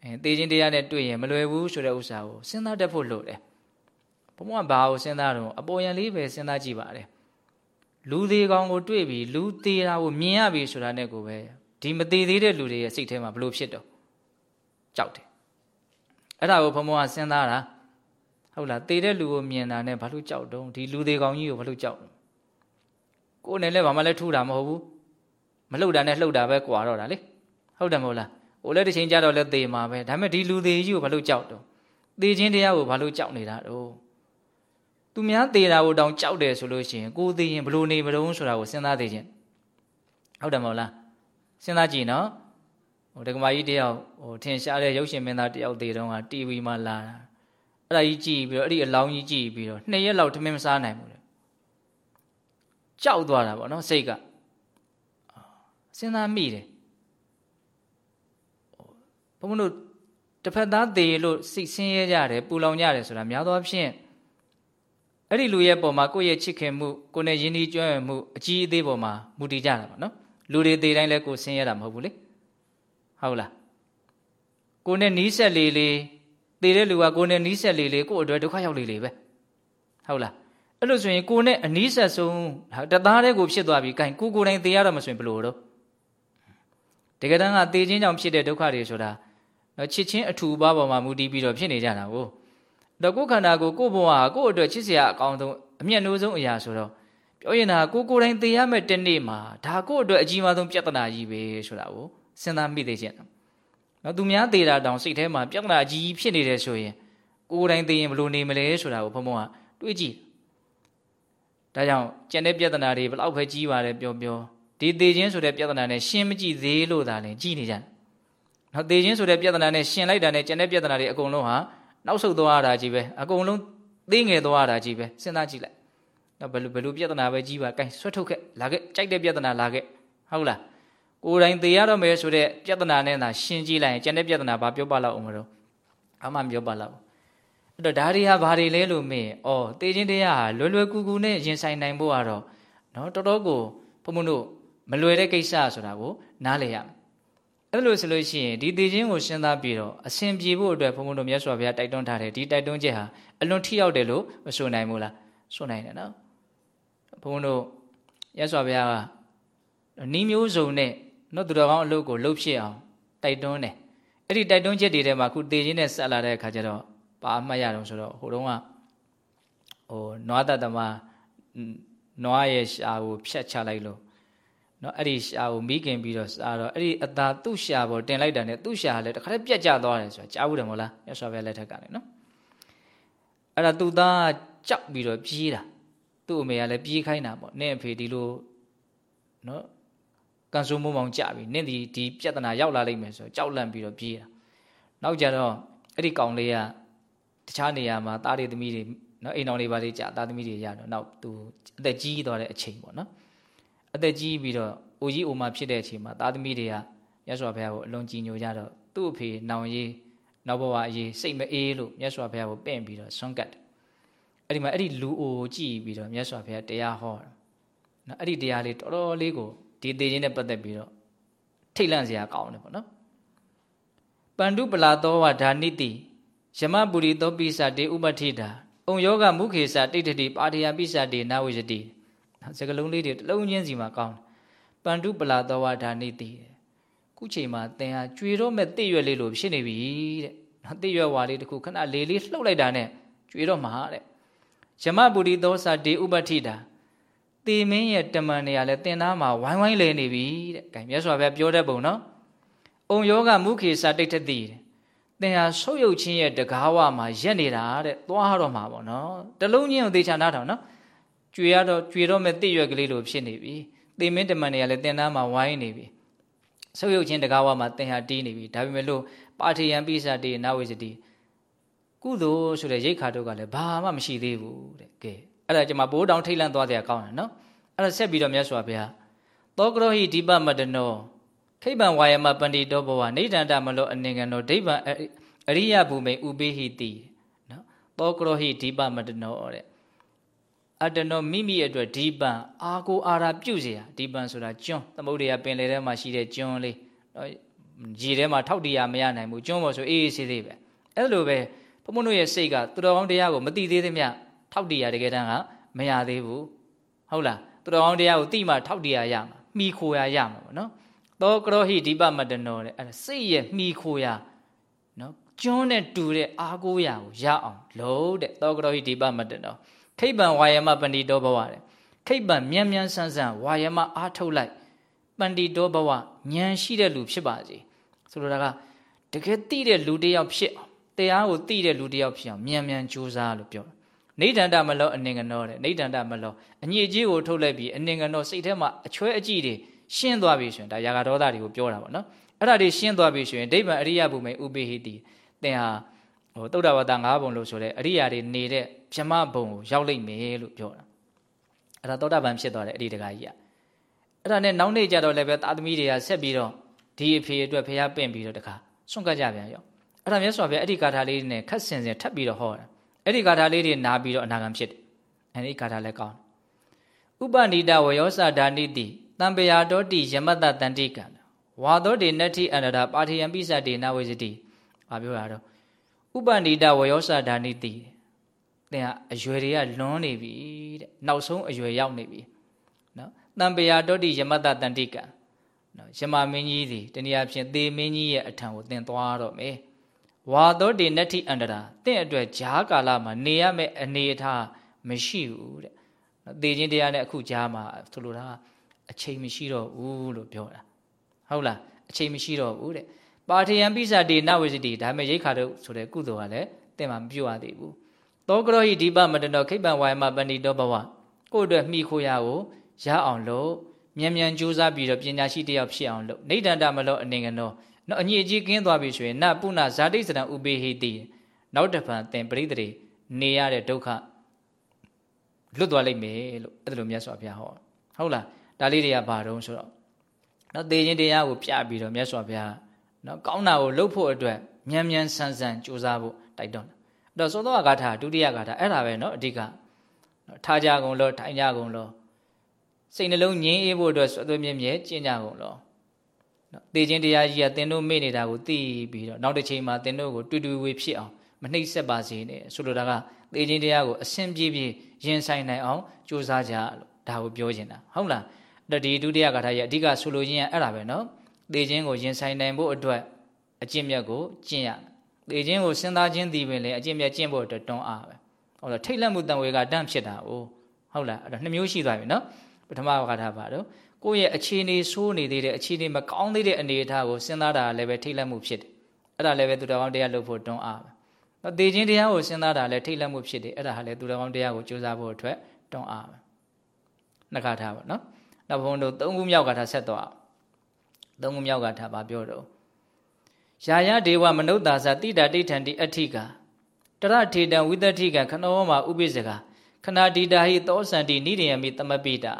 အဲသိချင်းတရားနဲ့တွေ့ရင်မလွယ်ဘူးဆိုတဲ့ဥစ္စာကိုစဉ်းစားတတ်ဖို့လိုတယ်ဘုံကဘာကိုစဉ်းစားတော့အပေါ်ယံလေးပဲစဉ်းစားကြည့်ပါတယ်လူသေးကောင်ကိုတွေ့ပြီးလူသေးတာကိုမြင်ရပြီဆိုတာနဲ့ကိုပဲဒီမသေးသေးတဲ့လူတွေရဲ့စိတ်ထဲမှာဘလို့ဖြစ်တော့ကြောက်တယ်အဲ့ဒါကိုဘုံဘုံကစဉ်းစားတာဟုတ်လားသေတဲ့လူကိုမြင်တာနဲ့ဘာလို့ကြောက်တုံးဒီလူသေးကောင်ကြီးကိုဘာလို့ကြောက်ကိုယ်နဲ့လည်းဘာမှလည်းထူတာမဟုတ်ဘူး မလှုပ်တာနဲ့လှုပ်တာပဲကွာတော့တာလေဟုတ်တယ်မဟုတ်လားဟိုလည်းတစ်ချိန်ကြတော့လည်းသေမှာပဲဒါပေမဲ့ဒီလူသေးကြီးကိုဘာလို့ကြောက်တုံးသေခြင်းတရားကိုဘာလို့ကြောက်နေတာတော့သူများသေတာကိုတောင်ကြောက်တယ်ဆိုလို့ရှိရင်ကိုသေရင်ဘလို့နေမတုံးဆိုတာကိုစဉ်းစားသေးခြင်းဟုတ်တယ်မဟုတ်လားစဉ်းစားကြည့်နော်ဟိုဒကမာကြီးတယောက်ဟိုထင်ရှားတဲ့ရုပ်ရှင်မင်းသားတယောက်သေတော့က TV မှာလာတာအဲ့ဒါကြီးကြည့်ပြီးတော့အဲ့ဒီအလောင်းကြီးကြည့်ပြီးတော့နှစ်ရက်လောက်ထမင်းမစားနိုင်ဘူးလေကြောက်သွားတာပေါ့နော်စိတ်က စဉ်းစားမိတယ်ဘုံမလို့တစ်ဖက်သားသေလို့စိတ်ဆင်းရဲကြတယ်ပူလောင်ကြတယ်ဆိုတာများသောအားဖြင့်အဲ့ဒီလူရဲ့ပုံမှာကိုယ့်ရဲ့ချစ်ခင်မှုကိုယ်နဲ့ယဉ်ကျေးကျွမ်းမှုအကြီးအသေးပုံမှာမူတည်ကြတာပေါ့နော်လူတွေသေတိုင်းလဲကိုဆင်းရဲတာမဟုတ်ဘူးလေဟုတ်လားကိုနဲ့နီးဆက်လေလေသေတဲ့လူကကိုနဲ့နီးဆက်လေလေကိုအတွက်ဒုက္ခရောက်လေလေပဲဟုတ်လားအဲ့လိုဆိုရင်ကိုနဲ့အနီးဆက်ဆုံးတသားတည်းကိုဖြစ်သွားပြီ gain ကိုကိုယ်တိုင်သေရတော့မဆိုရင်ဘလို့တော့ တကယ်တမ်းကသေခြင်းကြောင့်ဖြစ်တဲ့ဒုက္ခတွေဆိုတာနော်ချစ်ချင်းအထူပါပေါ်မှာမူတည်ပြီးတော့ဖြစ်နေကြတာကိုတော့ကိုယ်ခန္ဓာကိုကိုယ်ဘဝကိုကိုယ့်အတွက်ချစ်စရာအကောင်းဆုံးအမျက်နှိုးဆုံးအရာဆိုတော့ပြောရင်ဒါကိုကိုယ်တိုင်သိရမယ့်တနေ့မှာဒါကိုယ့်အတွက်အကြီးမားဆုံးပြဿနာကြီးပဲဆိုတာကိုစဉ်းစားမိသေးခြင်းနော်သူများသေးတာတောင်စိတ်ထဲမှာပြဿနာကြီးဖြစ်နေတယ်ဆိုရင်ကိုယ်တိုင်သိရင်ဘယ်လိုနေမလဲဆိုတာကိုဘုံဘုံကတွေးကြည့်ဒါကြောင့်ကျန်တဲ့ပြဿနာတွေဘယ်လောက်ပဲကြီးပါတယ်ပြောပြော ဒီသေးခြင်းဆိုတဲ့ပြဿနာနဲ့ရှင်းမကြည့်သေးလို့သာလဲကြည်နေကြနော်သေခြင်းဆိုတဲ့ပြဿနာနဲ့ရှင်လိုက်တာနဲ့ကျန်တဲ့ပြဿနာတွေအကုန်လုံးဟာနောက်ဆုတ်သွားရတာကြီးပဲအကုန်လုံးသိငယ်သွားရတာကြီးပဲစဉ်းစားကြည့်လိုက်နော်ဘယ်လိုဘယ်လိုပြဿနာပဲကြီးပါကဲဆွတ်ထုတ်ခဲ့လာခဲ့ကြိုက်တဲ့ပြဿနာလာခဲ့ဟုတ်လားကိုယ်တိုင်သေရတော့မယ်ဆိုတဲ့ပြဿနာနဲ့သာရှင်းကြည့်လိုက်ရင်ကျန်တဲ့ပြဿနာဘာပြောပါလောက်အောင်မလို့အမှပြောပါလောက်အဲ့တော့ဒါတွေဟာဘာတွေလဲလို့မေးဩသေခြင်းတရားဟာလွယ်လွယ်ကူကူနဲ့ရင်ဆိုင်နိုင်ဖို့ကတော့နော်တော်တော်ကိုဘုံဘုံတို့ မလွယ်တဲ့ကိစ္စဆိုတာကိုနားလည်ရမယ်အဲ့လိုဆိုလို့ရှိရင်ဒီသေခြင်းကိုရှင်းသားပြီးတော့အစဉ်ပြေဖို့အတွက်ဘုံဘုံတို့မြတ်စွာဘုရားတိုက်တွန်းထားတယ်ဒီတိုက်တွန်းချက်ဟာအလွန်ထိရောက်တယ်လို့မဆိုနိုင်ဘူးလားဆိုနိုင်တယ်နော်ဘုံဘုံတို့မြတ်စွာဘုရားကနီးမျိုးစုံနဲ့နော်သူတော်ကောင်းအလုပ်ကိုလှုပ်ဖြစ်အောင်တိုက်တွန်းတယ်အဲ့ဒီတိုက်တွန်းချက်တွေထဲမှာခုသေခြင်းနဲ့ဆက်လာတဲ့အခါကျတော့ပါအမှတ်ရတော့ဆိုတော့ဟိုတုန်းကဟိုနွားတတမနွားရဲ့ရှာကိုဖြတ်ချလိုက်လို့ နော်အဲ့ဒီရှာကိုမိခင်ပြီးတော့စားတော့အဲ့ဒီအသာသူ့ရှာပေါ်တင်လိုက်တာနဲ့သူ့ရှာလည်းတခါတည်းပြတ်ကျသွားတယ်ဆိုတာကြားဘူးတယ်မဟုတ်လားမြတ်စွာဘုရားလက်ထက်ကလည်းနော်အဲ့ဒါသူ့သားကြောက်ပြီးတော့ပြေးတာသူ့အမေကလည်းပြေးခိုင်းတာပေါ့နင့်အဖေဒီလိုနော်ကန်ဆူမုံမောင်ကြပြီနင့်ဒီဒီပြဿနာရောက်လာလိမ့်မယ်ဆိုကြောက်လန့်ပြီးတော့ပြေးတာနောက်ကြတော့အဲ့ဒီကောင်လေးကတခြားနေရာမှာသားတွေသမီးတွေနော်အိမ်တော်တွေပါလေးကြာသားသမီးတွေရတော့နောက်သူအသက်ကြီးသွားတဲ့အချိန်ပေါ့နော် အသက်ကြီးပြီးတော့အိုကြီးအိုမဖြစ်တဲ့အချိန်မှာသားသမီးတွေကမြတ်စွာဘုရားကိုအလွန်ကြည်ညိုကြတော့သူ့အဖေနောင်ရေးနောက်ဘဝအရေးစိတ်မအေးလို့မြတ်စွာဘုရားကိုပင့်ပြီးတော့ဆွန့်ကတ်တယ်အဲ့ဒီမှာအဲ့ဒီလူအိုကြည့်ပြီးတော့မြတ်စွာဘုရားတရားဟောတယ်နော်အဲ့ဒီတရားလေးတော်တော်လေးကိုဒီသေးခြင်းနဲ့ပတ်သက်ပြီးတော့ထိတ်လန့်စရာကောင်းတယ်ပေါ့နော်ပန္တုပလာသောဝဓာနိတိယမပုရိသောပိစတေဥပဋိတာအုံယောဂမုခေသတိဋ္ဌတိပါရိယပိစတေနာဝိယတိ စကလုံးလေးတွေတစ်လုံးချင်းစီမှာကောင်းပန္တုပလာသောဝဓာနိတိခုချိန်မှာသင်ဟာကြွေတော့မဲ့တိရွက်လေးလိုဖြစ်နေပြီတဲ့တိရွက်ဝါလေးတစ်ခုခဏလေးလေးလှုပ်လိုက်တာနဲ့ကြွေတော့မှာတဲ့ယမပုရိသောစတေဥပဋိတာတေမင်းရဲ့တမန်နေရလဲတင်သားမှာဝိုင်းဝိုင်းလဲနေပြီတဲ့။ကဲမြတ်စွာဘုရားပြောတတ်ပုံနော်။အုံယောဂမုခေစာတိတ်ထတိတဲ့။တင်ဟာဆုပ်ယုတ်ချင်းရဲ့တကားဝမှာရက်နေတာတဲ့။သွားတော့မှာပေါ့နော်။တလုံးချင်းကိုသေချာနားထောင်နော်။ ကြွေရတော့ကြွေတော့မဲ့တိရွက်ကလေးလိုဖြစ်နေပြီ။တေမင်းတမန်နေရလဲတင်သားမှာဝိုင်းနေပြီ။ဆုပ်ယုတ်ချင်းတကားဝမှာတင်ဟာတီးနေပြီ။ဒါပေမဲ့လို့ပါထေယံပိစာတေနဝိစတိကုသိုလ်ဆိုတဲ့ရိတ်ခါတို့ကလည်းဘာမှမရှိသေးဘူးတဲ့။ကဲအဲ့ဒါကျမဘိုးတောင်ထိတ်လန့်သွားတဲ့အကောင်းတယ်နော်အဲ့ဒါဆက်ပြီးတော့မြတ်စွာဘုရားသောကရောဟိဒီပမတနောခိဗံဝါယမပန္တိတောဘဝနေတန္တမလောအနေငနောဒိဗံအရိယဘူမိန်ဥပိဟိတိနော်သောကရောဟိဒီပမတနောတဲ့ အတနောမိမိအတွက်ဒီပံအာကိုအာရာပြုတ်เสียဒီပံဆိုတာကျွန်းသမုဒ္ဒရာပင်လယ်ထဲမှာရှိတဲ့ကျွန်းလေးနော်ရေထဲမှာထောက်တရားမရနိုင်ဘူးကျွန်းပေါ်ဆိုအေးအေးဆေးဆေးပဲအဲ့လိုပဲဘုံဘုံတို့ရဲ့စိတ်ကသူတော်ကောင်းတရားကိုမသိသေးသမျှထောက်တရားတကယ်တမ်းကမရသေးဘူးဟုတ်လားသူတော်ကောင်းတရားကိုသိမှထောက်တရားရမှာမိခိုရရမှာပေါ့နော်သောကရောဟိဒီပမတနောတဲ့အဲ့ဒါစိတ်ရဲ့မိခိုရနော်ကျွန်းနဲ့တူတဲ့အာကိုရာကိုရအောင်လို့တဲ့သောကရောဟိဒီပမတနော ခိဗံဝါယမပန္တိတောဘဝတဲ့ခိဗံမြန်မြန်ဆန်းဆန်းဝါယမအားထုတ်လိုက်ပန္တိတောဘဝဉာဏ်ရှိတဲ့လူဖြစ်ပါစေဆိုလိုတာကတကယ်သိတဲ့လူတစ်ယောက်ဖြစ်အောင်တရားကိုသိတဲ့လူတစ်ယောက်ဖြစ်အောင်မြန်မြန်ကြိုးစားလို့ပြောနေတန္တမလောအနင်္ဂနောတဲ့နေတန္တမလောအညစ်အကြေးကိုထုတ်လိုက်ပြီးအနင်္ဂနောစိတ်ထဲမှာအချွဲအကြည့်တွေရှင်းသွားပြီဆိုရင်ဒါယာဂဒေါသတွေကိုပြောတာပေါ့နော်အဲ့ဒါတွေရှင်းသွားပြီဆိုရင်ဒိဗ္ဗံအရိယဘုံမေဥပိဟိတိသင်ဟာ ဟိုတုဒ္ဒဝတ္တ၅ဘုံလို့ဆိုတဲ့အရိယာတွေနေတဲ့ဗြဟ္မဘုံကိုရောက်လိမ့်မယ်လို့ပြောတာအဲ့ဒါသောတာပန်ဖြစ်သွားတယ်အရိတကာကြီးကအဲ့ဒါနဲ့နောက်နေ့ကျတော့လည်းပဲသာသမီတွေကဆက်ပြီးတော့ဒီအဖေအတွက်ဖះပင့်ပြီးတော့တခါဆွန့်ကပ်ကြပြန်ရောအဲ့ဒါမြတ်စွာဘုရားအဲ့ဒီကာထာလေးနဲ့ခတ်ဆင်ဆင်ထပ်ပြီးတော့ဟောတာအဲ့ဒီဂါထာလေးတွေနားပြီးတော့အနာဂံဖြစ်တယ်အဲ့ဒီဂါထာလည်းကောင်းဥပဏိတဝယောစာဒာနိတိတံပယာတောတိယမတ္တတန္တိကံဝါသောတေနတ္ထိအန္တရာပါထေယံပိစတေနဝေစတိဘာပြောတာတော့ ဥပဏိတဝယောစာဒာနိတိသင်ကအရွယ်တွေကလွန်နေပြီတဲ့နောက်ဆုံးအရွယ်ရောက်နေပြီနော်တံပယာတောတိယမတ္တတန္တိကံနော်ယမမင်းကြီးသည်တနည်းအားဖြင့်သေမင်းကြီးရဲ့အထံကိုသင်သွားတော့မယ်ဝါသောတေနတ္ထိအန္တရာတင့်အတွက်ဂျားကာလမှာနေရမယ့်အနေအထားမရှိဘူးတဲ့သေခြင်းတရားနဲ့အခုဂျားမှာဆိုလိုတာအချိန်မရှိတော့ဘူးလို့ပြောတာဟုတ်လားအချိန်မရှိတော့ဘူးတဲ့ ပါထယံပိစတေနဝိစတိဒါပေမဲ့ရိခါတို့ဆိုတဲ့ကုသိုလ်ကလည်းတင့်မှာမပြုတ်ရသေးဘူးသောကရောဟိဒီပမတနောခိပံဝါယမပဏိတောဘဝကိုယ့်အတွက်မိခိုးရကိုရအောင်လို့မြန်မြန်ကြိုးစားပြီးတော့ပညာရှိတယောက်ဖြစ်အောင်လို့နေတန္တမလို့အနေငနောနော်အညစ်အကြေးကင်းသွားပြီဆိုရင်နပုဏဇာတိစရံဥပေဟိတိနောက်တစ်ဖန်သင်ပရိသေနေရတဲ့ဒုက္ခလွတ်သွားလိမ့်မယ်လို့အဲ့ဒါလိုမြတ်စွာဘုရားဟောဟုတ်လားဒါလေးတွေကဘာတုံးဆိုတော့နော်သေခြင်းတရားကိုပြပြီးတော့မြတ်စွာဘုရား နော်ကောင်းတာကိုလုပ်ဖို့အတွက်မြန်မြန်ဆန်းဆန်းကြိုးစားဖို့တိုက်တွန်းတယ်အဲ့တော့သောသောဂါထာဒုတိယဂါထာအဲ့ဒါပဲနော်အဓိကနော်ထားကြကုန်လို့ထိုင်ကြကုန်လို့စိတ်နှလုံးငြင်းအေးဖို့အတွက်ဆွသွေးမြဲမြဲကျင့်ကြကုန်လို့နော်သေခြင်းတရားကြီးကသင်တို့မေ့နေတာကိုသိပြီးတော့နောက်တစ်ချိန်မှာသင်တို့ကိုတူတူဝေဖြစ်အောင်မနှိမ့်ဆက်ပါစေနဲ့ဆိုလိုတာကသေခြင်းတရားကိုအစဉ်ပြေပြေရင်ဆိုင်နိုင်အောင်ကြိုးစားကြလို့ဒါကိုပြောချင်တာဟုတ်လားအဲ့ဒီဒုတိယဂါထာရဲ့အဓိကဆိုလိုခြင်းကအဲ့ဒါပဲနော် သေခြင်းကိုရင်ဆိုင်နိုင်ဖို့အတွက်အကျင့်မြတ်ကိုကျင့်ရသေခြင်းကိုစဉ်းစားခြင်းဒီပင်လေအကျင့်မြတ်ကျင့်ဖို့အတွက်တွန်းအားပဲဟုတ်လားထိတ်လန့်မှုတန်ဝေကတန့်ဖြစ်တာ哦ဟုတ်လားအဲ့တော့နှစ်မျိုးရှိသွားပြီနော်ပထမဂါထာပါတော့ကိုယ့်ရဲ့အခြေအနေဆိုးနေသေးတဲ့အခြေအနေမကောင်းသေးတဲ့အနေအထားကိုစဉ်းစားတာလည်းပဲထိတ်လန့်မှုဖြစ်တယ်အဲ့ဒါလည်းပဲသူတော်ကောင်းတရားလုပ်ဖို့တွန်းအားပဲတော့သေခြင်းတရားကိုစဉ်းစားတာလည်းထိတ်လန့်မှုဖြစ်တယ်အဲ့ဒါဟာလည်းသူတော်ကောင်းတရားကိုကြိုးစားဖို့အတွက်တွန်းအားပဲနှစ်ခါထားပါနော်နောက်ဘုန်းတို့သုံးခုမြောက်ကထာဆက်သွား သုံးခုမြောက်ကထာဘာပြောတော့ယာယဒေဝမနုဿာသတိတာတိဋ္ဌံတိအဋ္ဌိကတရထေတံဝိတ္တိကခဏောမဥပိစကခဏတိတာဟိသောစန္တိနိရိယမိတမပိတာ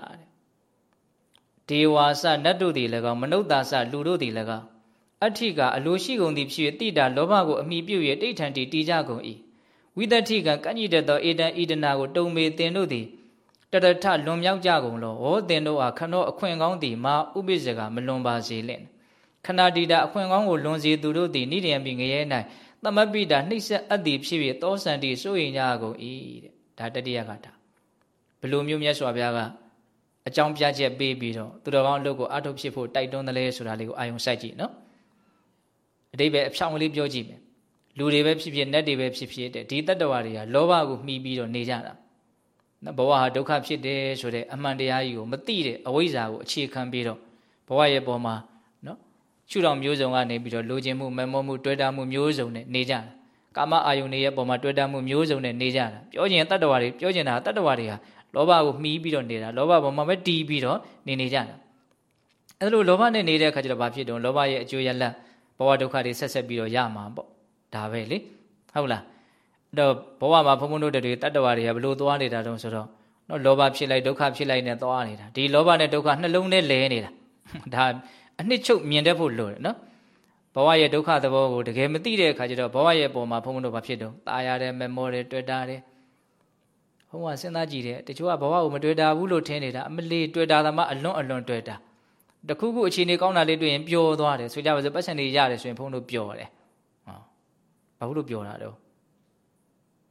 ဒေဝါစနတ်တို့သည်၎င်းမနုဿာစလူတို့သည်၎င်းအဋ္ဌိကအလိုရှိကုန်သည်ဖြစ်၍တိတာလောဘကိုအမိပြု၍တိဋ္ဌံတိတီကြကုန်၏ဝိတ္တိကကညိတသောဧတံဣဒနာကိုတုံမေတင်တို့သည် တရထလွန်မြောက်ကြကုန်လောဟောတင်တို့ဟာခဏောအခွင့်ကောင်းသည်မာဥပိစကမလွန်ပါစေလင့်ခဏတိတာအခွင့်ကောင်းကိုလွန်စေသူတို့သည်နိဒယံပိငရဲ၌သမပိတာနှိမ့်ဆက်အပ်သည်ဖြစ်၍သောစံတိစိုးရင်ကြကုန်၏တဲ့ဒါတတိယကတာဘလိုမျိုးမြတ်စွာဘုရားကအကြောင်းပြချက်ပေးပြီးတော့သူတော်ကောင်းအလုပ်ကိုအထုတ်ဖြစ်ဖို့တိုက်တွန်းတယ်လဲဆိုတာလေးကိုအာယုံစိုက်ကြည့်နော်အတိပ္ပယ်အဖြောင်းလေးပြောကြည့်မယ်လူတွေပဲဖြစ်ဖြစ်နတ်တွေပဲဖြစ်ဖြစ်တဲ့ဒီတတ္တဝါတွေကလောဘကိုမှီပြီးတော့နေကြတာ ဘဝဟာဒုက္ခဖြစ်တယ်ဆိုတဲ့အမှန်တရားကြီးကိုမသိတဲ့အဝိဇ္ဇာကိုအခြေခံပြီးတော့ဘဝရဲ့ပေါ်မှာနော်ရှုတော်မျိုးစုံကနေပြီးတော့လိုချင်မှုမမောမှုတွေ့တာမှုမျိုးစုံနဲ့နေကြတာကာမအာယုန်တွေရဲ့ပေါ်မှာတွေ့တာမှုမျိုးစုံနဲ့နေကြတာပြောချင်တတ္တဝါတွေပြောချင်တာတတ္တဝါတွေဟာလောဘကိုမှီးပြီးတော့နေတာလောဘပေါ်မှာပဲတီးပြီးတော့နေနေကြတာအဲလိုလောဘနဲ့နေတဲ့အခါကျတော့ဘာဖြစ်တုံးလောဘရဲ့အကျိုးရလတ်ဘဝဒုက္ခတွေဆက်ဆက်ပြီးတော့ရမှာပေါ့ဒါပဲလေဟုတ်လား တော့ဘဝမှာဘုံဘုံတို့တွေတတ္တဝါတွေကဘလို့သွားနေတာတုံးဆိုတော့နော်လောဘဖြစ်လိုက်ဒုက္ခဖြစ်လိုက်နဲ့သွားနေတာဒီလောဘနဲ့ဒုက္ခနှလုံးထဲလဲနေတာဒါအနှစ်ချုပ်မြင်တတ်ဖို့လိုတယ်နော်ဘဝရဲ့ဒုက္ခသဘောကိုတကယ်မသိတဲ့အခါကျတော့ဘဝရဲ့ပုံမှာဘုံဘုံတို့ဘာဖြစ်တုံးตายရတယ်မမောတယ်တွေ့တာတယ်ဘုံကစဉ်းစားကြည့်တယ်တချို့ကဘဝကိုမတွေ့တာဘူးလို့ထင်နေတာအမလီတွေ့တာသမားအလွန်အလွန်တွေ့တာတခုခုအခြေအနေကောင်းတာလေးတွေ့ရင်ပျော်သွားတယ်ဆိုကြပါစို့ပတ်စံတွေရတယ်ဆိုရင်ဘုံတို့ပျော်တယ်ဟောဘာလို့ပျော်တာတော့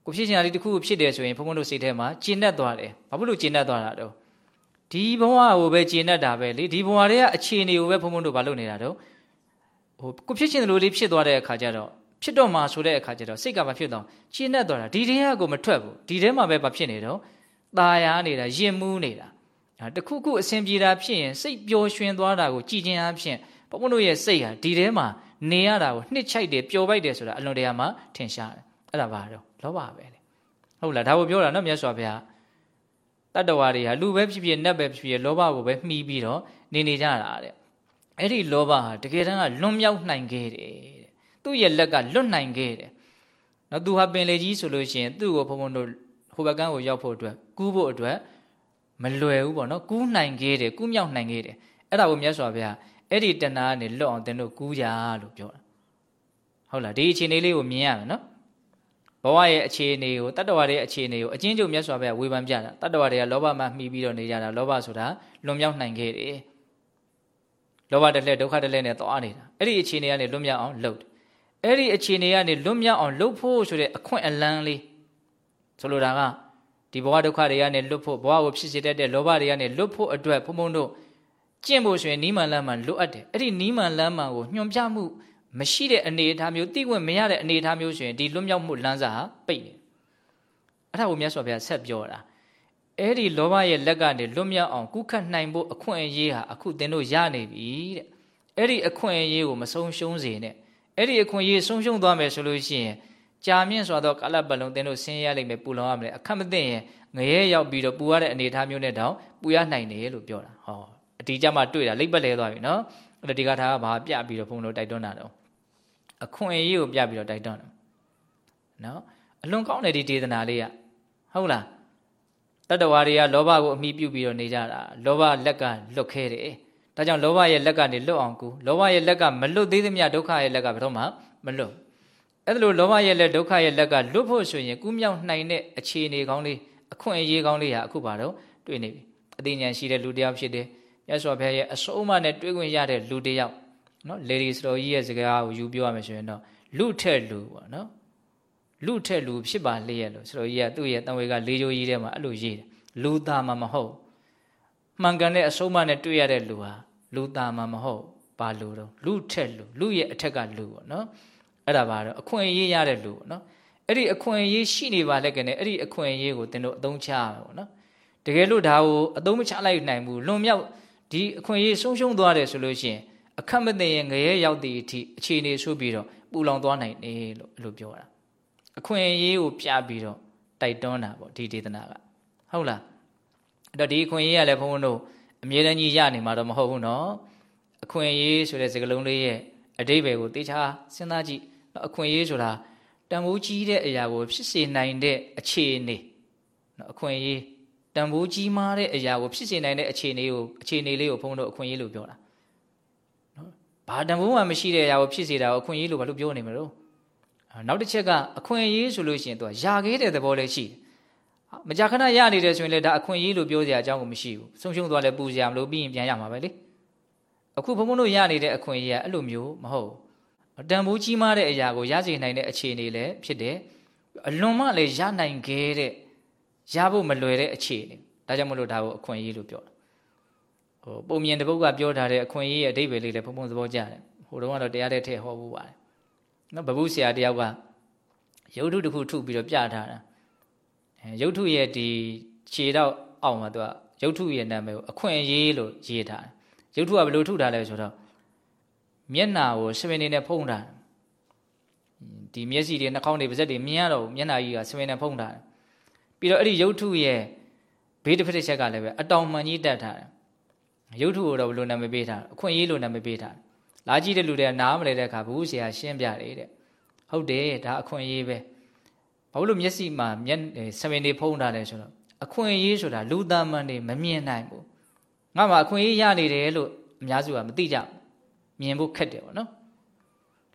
ကိုဖြစ်ချင်တာလေးတခုခုဖြစ်တယ်ဆိုရင်ဘုံဘုံတို့စိတ်ထဲမှာကျဉ်တ်သွားတယ်ဘာလို့ကျဉ်တ်သွားတာတော့ဒီဘဝကိုပဲကျဉ်တ်တာပဲလေဒီဘဝတွေကအခြေအနေကိုပဲဘုံဘုံတို့ဘာလုပ်နေတာတော့ဟိုကိုဖြစ်ချင်တယ်လို့လေးဖြစ်သွားတဲ့အခါကျတော့ဖြစ်တော့မှဆိုတဲ့အခါကျတော့စိတ်ကမဖြစ်တော့ရှင်းတတ်သွားတာဒီတရားကိုမထွက်ဘူးဒီထဲမှာပဲဘာဖြစ်နေတော့ตาရနေတာရင်မူးနေတာတခုခုအစဉ်ပြေတာဖြစ်ရင်စိတ်ပျော်ရွှင်သွားတာကိုကြည်ကျင်အားဖြင့်ဘုံဘုံတို့ရဲ့စိတ်ဟာဒီထဲမှာနေရတာကိုနှစ်ချိုက်တယ်ပျော်ပိုက်တယ်ဆိုတာအလွန်တရာမှထင်ရှားတယ်အဲ့ဒါပါတော့ လောဘပဲလေဟုတ်လားဒါကိုပြောတာနော်မြတ်စွာဘုရားတတ္တဝါတွေဟာလူပဲဖြစ်ဖြစ်နတ်ပဲဖြစ်ဖြစ်လောဘကိုပဲမှီပြီးတော့နေနေကြတာတဲ့အဲ့ဒီလောဘဟာတကယ်တမ်းကလွန်မြောက်နိုင်ခဲ့တယ်သူ့ရဲ့လက်ကလွတ်နိုင်ခဲ့တယ်နော်သူဟာပင်လေကြီးဆိုလို့ရှိရင်သူ့ကိုဘုံဘုံတို့ဟိုဘက်ကန်းကိုရောက်ဖို့အတွက်ကူးဖို့အတွက်မလွယ်ဘူးပေါ့နော်ကူးနိုင်ခဲ့တယ်ကူးမြောက်နိုင်ခဲ့တယ်အဲ့ဒါကိုမြတ်စွာဘုရားအဲ့ဒီတဏှာကနေလွတ်အောင်သင်တို့ကူးကြလို့ပြောတာဟုတ်လားဒီအခြေအနေလေးကိုမြင်ရမယ်နော် ဘဝရဲ့အခြေအနေကိုတတ္တဝါရဲ့အခြေအနေကိုအချင်းချုပ်မြတ်စွာဘုရားဝေဖန်ပြတာတတ္တဝါတွေကလောဘမှမှီပြီးတော့နေကြတာလောဘဆိုတာလွန်မြောက်နိုင်ခဲ့တယ်လောဘတစ်လက်ဒုက္ခတစ်လက်နဲ့သွားနေတာအဲ့ဒီအခြေအနေကနေလွတ်မြောက်အောင်လုပ်တယ်အဲ့ဒီအခြေအနေကနေလွတ်မြောက်အောင်လုပ်ဖို့ဆိုတဲ့အခွင့်အလန်းလေးဆိုလိုတာကဒီဘဝဒုက္ခတွေကနေလွတ်ဖို့ဘဝကိုဖြစ်စေတတ်တဲ့လောဘတွေကနေလွတ်ဖို့အတွက်ဘုံဘုံတို့ကျင့်ဖို့ဆိုရင်နီးမှန်လမ်းမှလွတ်အပ်တယ်အဲ့ဒီနီးမှန်လမ်းမှကိုညွှန်ပြမှု မရှိတဲ့အနေအထားမျိုးသိခွင့်မရတဲ့အနေအထားမျိုးဆိုရင်ဒီလွတ်မြောက်မှုလမ်းစာဟာပိတ်နေအဲ့ဒါကိုမြတ်စွာဘုရားဆက်ပြောတာအဲ့ဒီလောဘရဲ့လက်ကနေလွတ်မြောက်အောင်ကုခတ်နိုင်ဖို့အခွင့်အရေးဟာအခုသင်တို့ရနေပြီတဲ့အဲ့ဒီအခွင့်အရေးကိုမဆုံးရှုံးစေနဲ့အဲ့ဒီအခွင့်အရေးဆုံးရှုံးသွားမယ်ဆိုလို့ရှိရင်ကြာမြင့်စွာသောကာလပတ်လုံးသင်တို့ဆင်းရဲရလိမ့်မယ်ပူလောင်ရမယ်အခက်မသိရင်ငရဲရောက်ပြီးတော့ပူရတဲ့အနေအထားမျိုးနဲ့တောင်ပူရနိုင်တယ်လို့ပြောတာဟောအတီးကြမှာတွေ့တာလိပ်ပတ်လဲသွားပြီနော်အဲ့ဒါဒီကထာကဘာပြပြီးတော့ဘုန်းတော်တိုက်တွန်းတာတော့ အခွင့်အရေးကိုပြပြီးတော့တိုက်တွန်းတယ်နော်အလွန်ကောင်းတဲ့ဒီဒေသနာလေးကဟုတ်လားတတ္တဝါတွေကလောဘကိုအမိပြုပြီးတော့နေကြတာလောဘလက်ကလွတ်ခဲတယ်ဒါကြောင့်လောဘရဲ့လက်ကနေလွတ်အောင်ကူလောဘရဲ့လက်ကမလွတ်သေးသမျှဒုက္ခရဲ့လက်ကဘယ်တော့မှမလွတ်အဲ့ဒါလိုလောဘရဲ့လက်ဒုက္ခရဲ့လက်ကလွတ်ဖို့ဆိုရင်ကူးမြောက်နိုင်တဲ့အခြေအနေကောင်းလေးအခွင့်အရေးကောင်းလေးဟာအခုပါတော့တွေ့နေပြီအသိဉာဏ်ရှိတဲ့လူတစ်ယောက်ဖြစ်တယ်မြတ်စွာဘုရားရဲ့အစိုးအမနဲ့တွေ့ခွင့်ရတဲ့လူတစ်ယောက် နော်လေဒီစတော်ကြီးရဲ့စကားကိုယူပြောရမယ်ဆိုရင်တော့လူထက်လူပေါ့နော်လူထက်လူဖြစ်ပါလေရဲ့လို့စတော်ကြီးကသူ့ရဲ့တန်ဝေကလေးချိုးကြီးထဲမှာအဲ့လိုရေးတယ်လူသားမှမဟုတ်မှန်ကန်တဲ့အဆုံးအမနဲ့တွေ့ရတဲ့လူဟာလူသားမှမဟုတ်ဘာလူတော့လူထက်လူလူရဲ့အထက်ကလူပေါ့နော်အဲ့ဒါပါတော့အခွင့်အရေးရတဲ့လူပေါ့နော်အဲ့ဒီအခွင့်အရေးရှိနေပါလက်ကနေအဲ့ဒီအခွင့်အရေးကိုသင်တို့အသုံးချရမယ်ပေါ့နော်တကယ်လို့ဒါကိုအသုံးမချလိုက်နိုင်ဘူးလွန်မြောက်ဒီအခွင့်အရေးဆုံးရှုံးသွားတယ်ဆိုလို့ရှိရင် အခက်မသိရင်ငရဲရောက်တဲ့အထိအခြေအနေဆိုးပြီးတော့ပူလောင်သွားနိုင်တယ်လို့အဲ့လိုပြောတာအခွင့်အရေးကိုပြပြီးတော့တိုက်တွန်းတာပေါ့ဒီဒေသနာကဟုတ်လားအဲ့တော့ဒီအခွင့်အရေးကလည်းဘုန်းဘုန်းတို့အမြဲတမ်းကြီးရနေမှာတော့မဟုတ်ဘူးနော်အခွင့်အရေးဆိုတဲ့စကားလုံးလေးရဲ့အတိပ္ပယ်ကိုတေချာစဉ်းစားကြည့်နော်အခွင့်အရေးဆိုတာတန်ဖိုးကြီးတဲ့အရာကိုဖြစ်စေနိုင်တဲ့အခြေအနေနော်အခွင့်အရေးတန်ဖိုးကြီးမားတဲ့အရာကိုဖြစ်စေနိုင်တဲ့အခြေအနေကိုအခြေအနေလေးကိုဘုန်းတို့အခွင့်အရေးလို့ပြောတာနော် ဘာတန်ဖိုးမှမရှိတဲ့အရာကိုဖြစ်စေတာကိုအခွင့်အရေးလို့ဘာလို့ပြောနေမလို့နောက်တစ်ချက်ကအခွင့်အရေးဆိုလို့ရှိရင်သူကယာခဲတဲ့သဘောလည်းရှိတယ်မကြာခဏရနေတယ်ဆိုရင်လည်းဒါအခွင့်အရေးလို့ပြောစရာအကြောင်းကိုမရှိဘူးဆုံးရှုံးသွားလဲပူစရာမလိုပြီးရင်ပြန်ရမှာပဲလေအခုဘုံဘုံတို့ရနေတဲ့အခွင့်အရေးကအဲ့လိုမျိုးမဟုတ်တန်ဖိုးကြီးမားတဲ့အရာကိုရစေနိုင်တဲ့အခြေအနေလည်းဖြစ်တယ်အလွန်မှလည်းရနိုင်ခဲ့တဲ့ရဖို့မလွယ်တဲ့အခြေအနေဒါကြောင့်မလို့ဒါကိုအခွင့်အရေးလို့ပြောတာ ဟိုပုံမြင်တပုတ်ကပြောထားတဲ့အခွင့်အရေးရဲ့အဓိပ္ပာယ်လေးလည်းဘုံဘုံသဘောကျတယ်ဟိုတုန်းကတော့တရားတဲ့ထည့်ဟောဖို့ပါတယ်နော်ဘဘူးဆရာတယောက်ကရုပ်ထုတစ်ခုထုပြီးတော့ပြထားတာအဲရုပ်ထုရဲ့ဒီခြေတော့အောက်မှာသူကရုပ်ထုရဲ့နာမည်ကိုအခွင့်အရေးလို့ရေးထားတယ်ရုပ်ထုကဘယ်လိုထုထားလဲဆိုတော့မျက်နာကိုစပင်နေနဲ့ဖုံးထားတယ်ဒီမျက်စိတွေနှာခေါင်းတွေပါးစပ်တွေမြင်ရတော့မျက်နာကြီးကစပင်နဲ့ဖုံးထားတယ်ပြီးတော့အဲ့ဒီရုပ်ထုရဲ့ဘေးတစ်ဖက်တစ်ချက်ကလည်းပဲအတောင်မှန်ကြီးတက်ထားတယ် ရုပ်ထုကိုတော့ဘယ်လိုနာမည်ပေးထားအခွင့်အရေးလို့နာမည်ပေးထားလာကြည့်တဲ့လူတွေကနားမလဲတဲ့အခါဘုရားဆရာရှင်းပြတယ်တဲ့ဟုတ်တယ်ဒါအခွင့်အရေးပဲဘာလို့မျက်စိမှာမျက်စပင်တွေဖုံးထားလဲဆိုတော့အခွင့်အရေးဆိုတာလူသားမှန်တွေမမြင်နိုင်ဘူးငါမှအခွင့်အရေးရနေတယ်လို့အများစုကမသိကြဘူးမြင်ဖို့ခက်တယ်ပေါ့နော်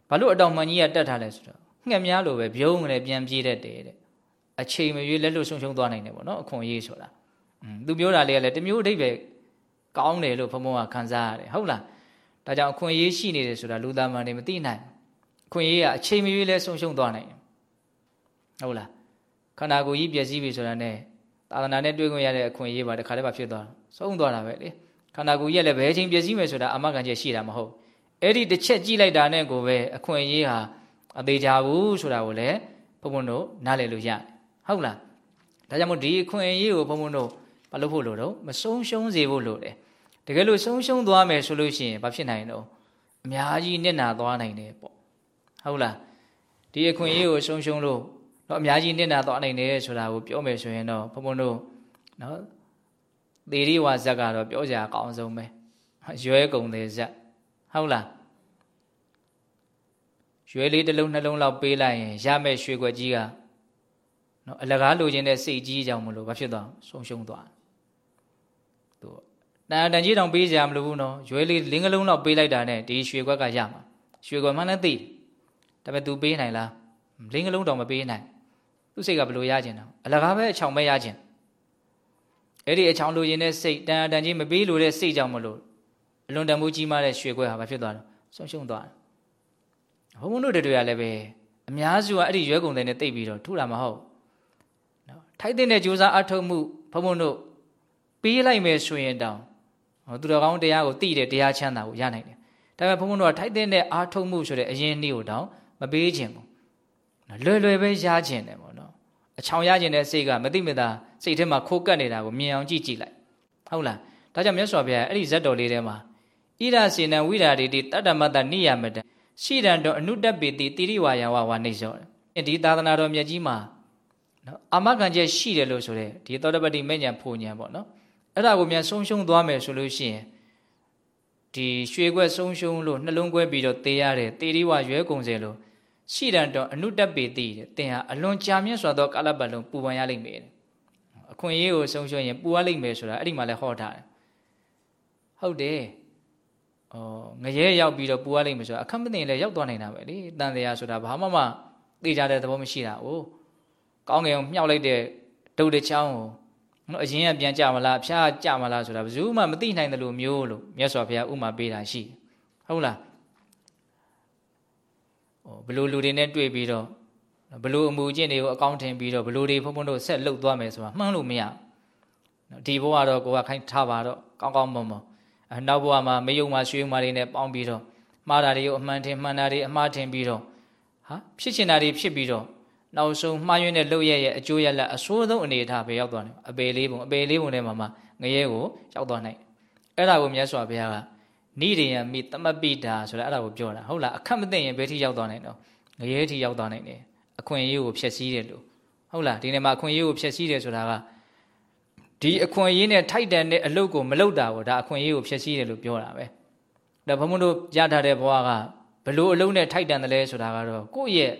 ဘာလို့အတောင်မှန်ကြီးကတက်ထားလဲဆိုတော့ငှက်များလိုပဲပြုံးတယ်ပြန်ပြေးတတ်တယ်တဲ့အချိန်မရွေးလက်လွတ်ဆုံးရှုံးသွားနိုင်တယ်ပေါ့နော်အခွင့်အရေးဆိုတာอืมသူပြောတာလေးကလည်းတမျိုးအဓိပ္ပာယ် ကောင်းတယ်လို့ဘုံဘုံကခံစားရတယ်ဟုတ်လားဒါကြောင့်အခွင့်အရေးရှိနေတယ်ဆိုတာလူသားမှန်တွေမသိနိုင်အခွင့်အရေးကအချိန်မရွေးလဲဆုံးရှုံးသွားနိုင်တယ်ဟုတ်လားခန္ဓာကိုယ်ကြီးပျက်စီးပြီဆိုတာနဲ့သာသနာနဲ့တွေ့ခွင့်ရတဲ့အခွင့်အရေးပါတခါတည်းပါဖြစ်သွားဆုံးသွားတာပဲလေခန္ဓာကိုယ်ကြီးလည်းဘယ်အချိန်ပျက်စီးမယ်ဆိုတာအမကန်ချက်ရှိတာမဟုတ်အဲ့ဒီတစ်ချက်ကြည့်လိုက်တာနဲ့ကိုပဲအခွင့်အရေးဟာအသေးချဘူးဆိုတာကိုလည်းဘုံဘုံတို့နားလည်လို့ရတယ်ဟုတ်လားဒါကြောင့်မို့ဒီအခွင့်အရေးကိုဘုံဘုံတို့ မလုပ်ဖို့လို့တော့မဆုံးရှုံးစေဖို့လို့တယ်တကယ်လို့ဆုံးရှုံးသွားမယ်ဆိုလို့ရှိရင်ဘာဖြစ်နိုင်တော့အများကြီးနစ်နာသွားနိုင်တယ်ပေါ့ဟုတ်လားဒီအခွင့်အရေးကိုဆုံးရှုံးလို့တော့အများကြီးနစ်နာသွားနိုင်တယ်ဆိုတာကိုပြောမယ်ဆိုရင်တော့ဘုံဘုံတို့နော်သေရိဝါဇက်ကတော့ပြောကြအကောင်းဆုံးပဲရွဲကုန်တဲ့ဇက်ဟုတ်လားရွဲလေးတစ်လုံးနှလုံးလောက်ပေးလိုက်ရင်ရမဲ့ရွှေခွက်ကြီးကနော်အလကားလိုချင်တဲ့စိတ်ကြီးကြောင့်မလို့ဘာဖြစ်သွားဆုံးရှုံးသွား သူတန်တန်ကြီးတောင်ပေးကြမလို့ဘူးနော်ရွဲလေးလင်းကလုံးလောက်ပေးလိုက်တာနဲ့ဒီရွှေခွက်ကရမှာရွှေခွက်မှလည်းသိဒါပေမဲ့ तू ပေးနိုင်လားလင်းကလုံးတောင်မပေးနိုင်သူစိတ်ကဘယ်လိုရကျင်တော့အလကားပဲအချောင်ပဲရကျင်အဲ့ဒီအချောင်လိုချင်တဲ့စိတ်တန်တန်ကြီးမပေးလို့တဲ့စိတ်ကြောင့်မလို့အလွန်တန်မှုကြီးမားတဲ့ရွှေခွက်ဟာဘာဖြစ်သွားလဲဆုံးရှုံးသွားတယ်ဘုံဘုံတို့တွေကလည်းပဲအများစုကအဲ့ဒီရွဲကုန်တဲ့နဲ့တိတ်ပြီးတော့ထူတာမဟုတ်နော်ထိုက်တဲ့ကြိုးစားအထုတ်မှုဘုံဘုံတို့ ပေးလိုက်မယ်ဆိုရင်တောင်ဟောသူတော်ကောင်းတရားကိုသိတဲ့တရားချမ်းသာကိုရနိုင်တယ်ဒါပေမဲ့ဘုံဘုံတို့ကထိုက်တဲ့အာထုတ်မှုဆိုတဲ့အရင်နှီးကိုတောင်မပေးခြင်းဘူးလွယ်လွယ်ပဲရခြင်းတယ်ပေါ့နော်အချောင်ရခြင်းတဲ့စိတ်ကမသိမသာစိတ်ထဲမှာခိုးကပ်နေတာကိုမြင်အောင်ကြည့်ကြည့်လိုက်ဟုတ်လားဒါကြောင့်မြတ်စွာဘုရားအဲ့ဒီဇတ်တော်လေးထဲမှာဣရစေနံဝိရာတိတတ္တမတ္တနိယမတရှိတံတော်အနုတ္တပေတိတိရိဝါယဝဝနေစောဒီသာသနာတော်မြတ်ကြီးမှာနော်အာမခံချက်ရှိတယ်လို့ဆိုတဲ့ဒီသောတပတိမဲ့ညာဖူညာပေါ့နော် အဲ့ဒါကိုမြန်ဆုံးရှုံးသွားမယ်ဆိုလို့ရှိရင်ဒီရွှေခွက်ဆုံးရှုံးလို့နှလုံးကွဲပြီးတော့တေးရတယ်တေရီဝရွဲကုန်စေလို့ရှိတန်တော့အနုတက်ပေတိတဲ့သင်ဟာအလွန်ကြာမြင့်စွာသောကာလပတ်လုံးပူပန်ရလိမ့်မယ်အခွင့်အရေးကိုဆုံးရှုံးရင်ပူရလိမ့်မယ်ဆိုတာအဲ့ဒီမှာလည်းဟောထားတယ်ဟုတ်တယ်ဩငရဲရောက်ပြီးတော့ပူရလိမ့်မယ်ဆိုတာအခက်မသိရင်လည်းရောက်သွားနိုင်တာပဲလေတန်တရားဆိုတာဘာမှမသိကြတဲ့သဘောမရှိတာ哦ကောင်းငယ်အောင်မြှောက်လိုက်တဲ့ဒုတ်တချောင်းကို နော်အရင်ကပြန်ကြမလားဖျားကြမလားဆိုတာဘယ်သူမှမသိနိုင်တယ်လို့မျိုးလို့မြတ်စွာဘုရားဥမာပေးတာရှိဟုတ်လားဟောဘလို့လူတွေနဲ့တွေ့ပြီးတော့ဘလို့အမှုကျင့်တွေကိုအကောင့်ထင်ပြီးတော့ဘလို့တွေဖုံဖုံတို့ဆက်လှုပ်သွားမယ်ဆိုတာမှန်းလို့မရနော်ဒီဘဝတော့ကိုကခိုင်းထားပါတော့ကောင်းကောင်းမွန်မွန်အနောက်ဘဝမှာမယုံမှရွှေမှတွေနဲ့ပေါင်းပြီးတော့မှားတာတွေကိုအမှန်ထင်မှန်တာတွေအမှားထင်ပြီးတော့ဟာဖြစ်ချင်တာတွေဖြစ်ပြီးတော့ နောက်ဆုံးမှားယွင်းတဲ့လုပ်ရရဲ့အကျိုးရလအဆိုးဆုံးအနေအထားပဲရောက်သွားတယ်အပေလေးပုံအပေလေးပုံထဲမှာမှငရဲကိုရောက်သွားနိုင်အဲ့ဒါကိုမြတ်စွာဘုရားကနိရိယမိတမပိတာဆိုတာအဲ့ဒါကိုပြောတာဟုတ်လားအခက်မသိရင်ဘယ်ထိရောက်သွားနိုင်တော့ငရဲထိရောက်သွားနိုင်တယ်အခွင့်အရေးကိုဖျက်ဆီးတယ်လို့ဟုတ်လားဒီနေ့မှာအခွင့်အရေးကိုဖျက်ဆီးတယ်ဆိုတာကဒီအခွင့်အရေးနဲ့ထိုက်တန်တဲ့အလုပ်ကိုမလုပ်တာကိုဒါအခွင့်အရေးကိုဖျက်ဆီးတယ်လို့ပြောတာပဲဒါဘုံဘုံတို့ရထားတဲ့ဘဝကဘလို့အလုံးနဲ့ထိုက်တန်တယ်လဲဆိုတာကတော့ကိုယ့်ရဲ့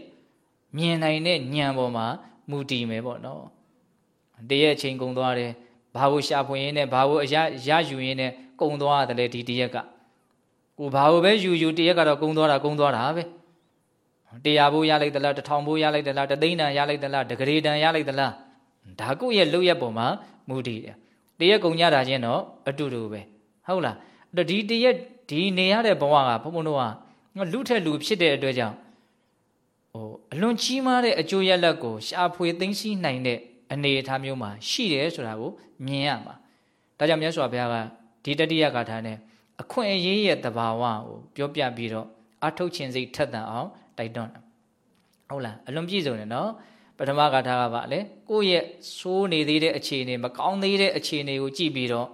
မြင်နိုင်တဲ့ဉာဏ်ပေါ်မှာမူတည်မယ်ပေါ့နော်တရက်အချိန်ကုန်သွားတယ်ဘာကိုရှာဖွေရင်းနဲ့ဘာကိုအရရယူရင်းနဲ့ကုန်သွားတယ်လေဒီတရက်ကကိုဘာကိုပဲယူယူတရက်ကတော့ကုန်သွားတာကုန်သွားတာပဲတရားဘိုးရလိုက်သလားတထောင်ဘိုးရလိုက်သလားတသိန်းတန်ရလိုက်သလားတဂရေတန်ရလိုက်သလားဒါကိုယ့်ရဲ့လုတ်ရက်ပေါ်မှာမူတည်တယ်တရက်ကုန်ကြတာချင်းတော့အတူတူပဲဟုတ်လားအဲ့တော့ဒီတရက်ဒီနေရတဲ့ဘဝကဘုံဘုံတို့ကလူထက်လူဖြစ်တဲ့အတွက်ကြောင့် ဟိုအလွန်ကြီးမားတဲ့အကျိုးရလဒ်ကိုရှာဖွေသိသိရှိနိုင်တဲ့အနေအထားမျိုးမှာရှိတယ်ဆိုတာကိုမြင်ရမှာဒါကြောင့်မြတ်စွာဘုရားကဒီတတိယဂါထာနဲ့အခွင့်အရေးရဲ့တဘာဝကိုပြောပြပြီးတော့အထုတ်ခြင်းစိတ်ထက်သန်အောင်တိုက်တွန်းတာဟုတ်လားအလွန်ပြည့်စုံတယ်နော်ပထမဂါထာကပါလေကိုယ့်ရဲ့ဆိုးနေသေးတဲ့အခြေအနေမကောင်းသေးတဲ့အခြေအနေကိုကြည့်ပြီးတော့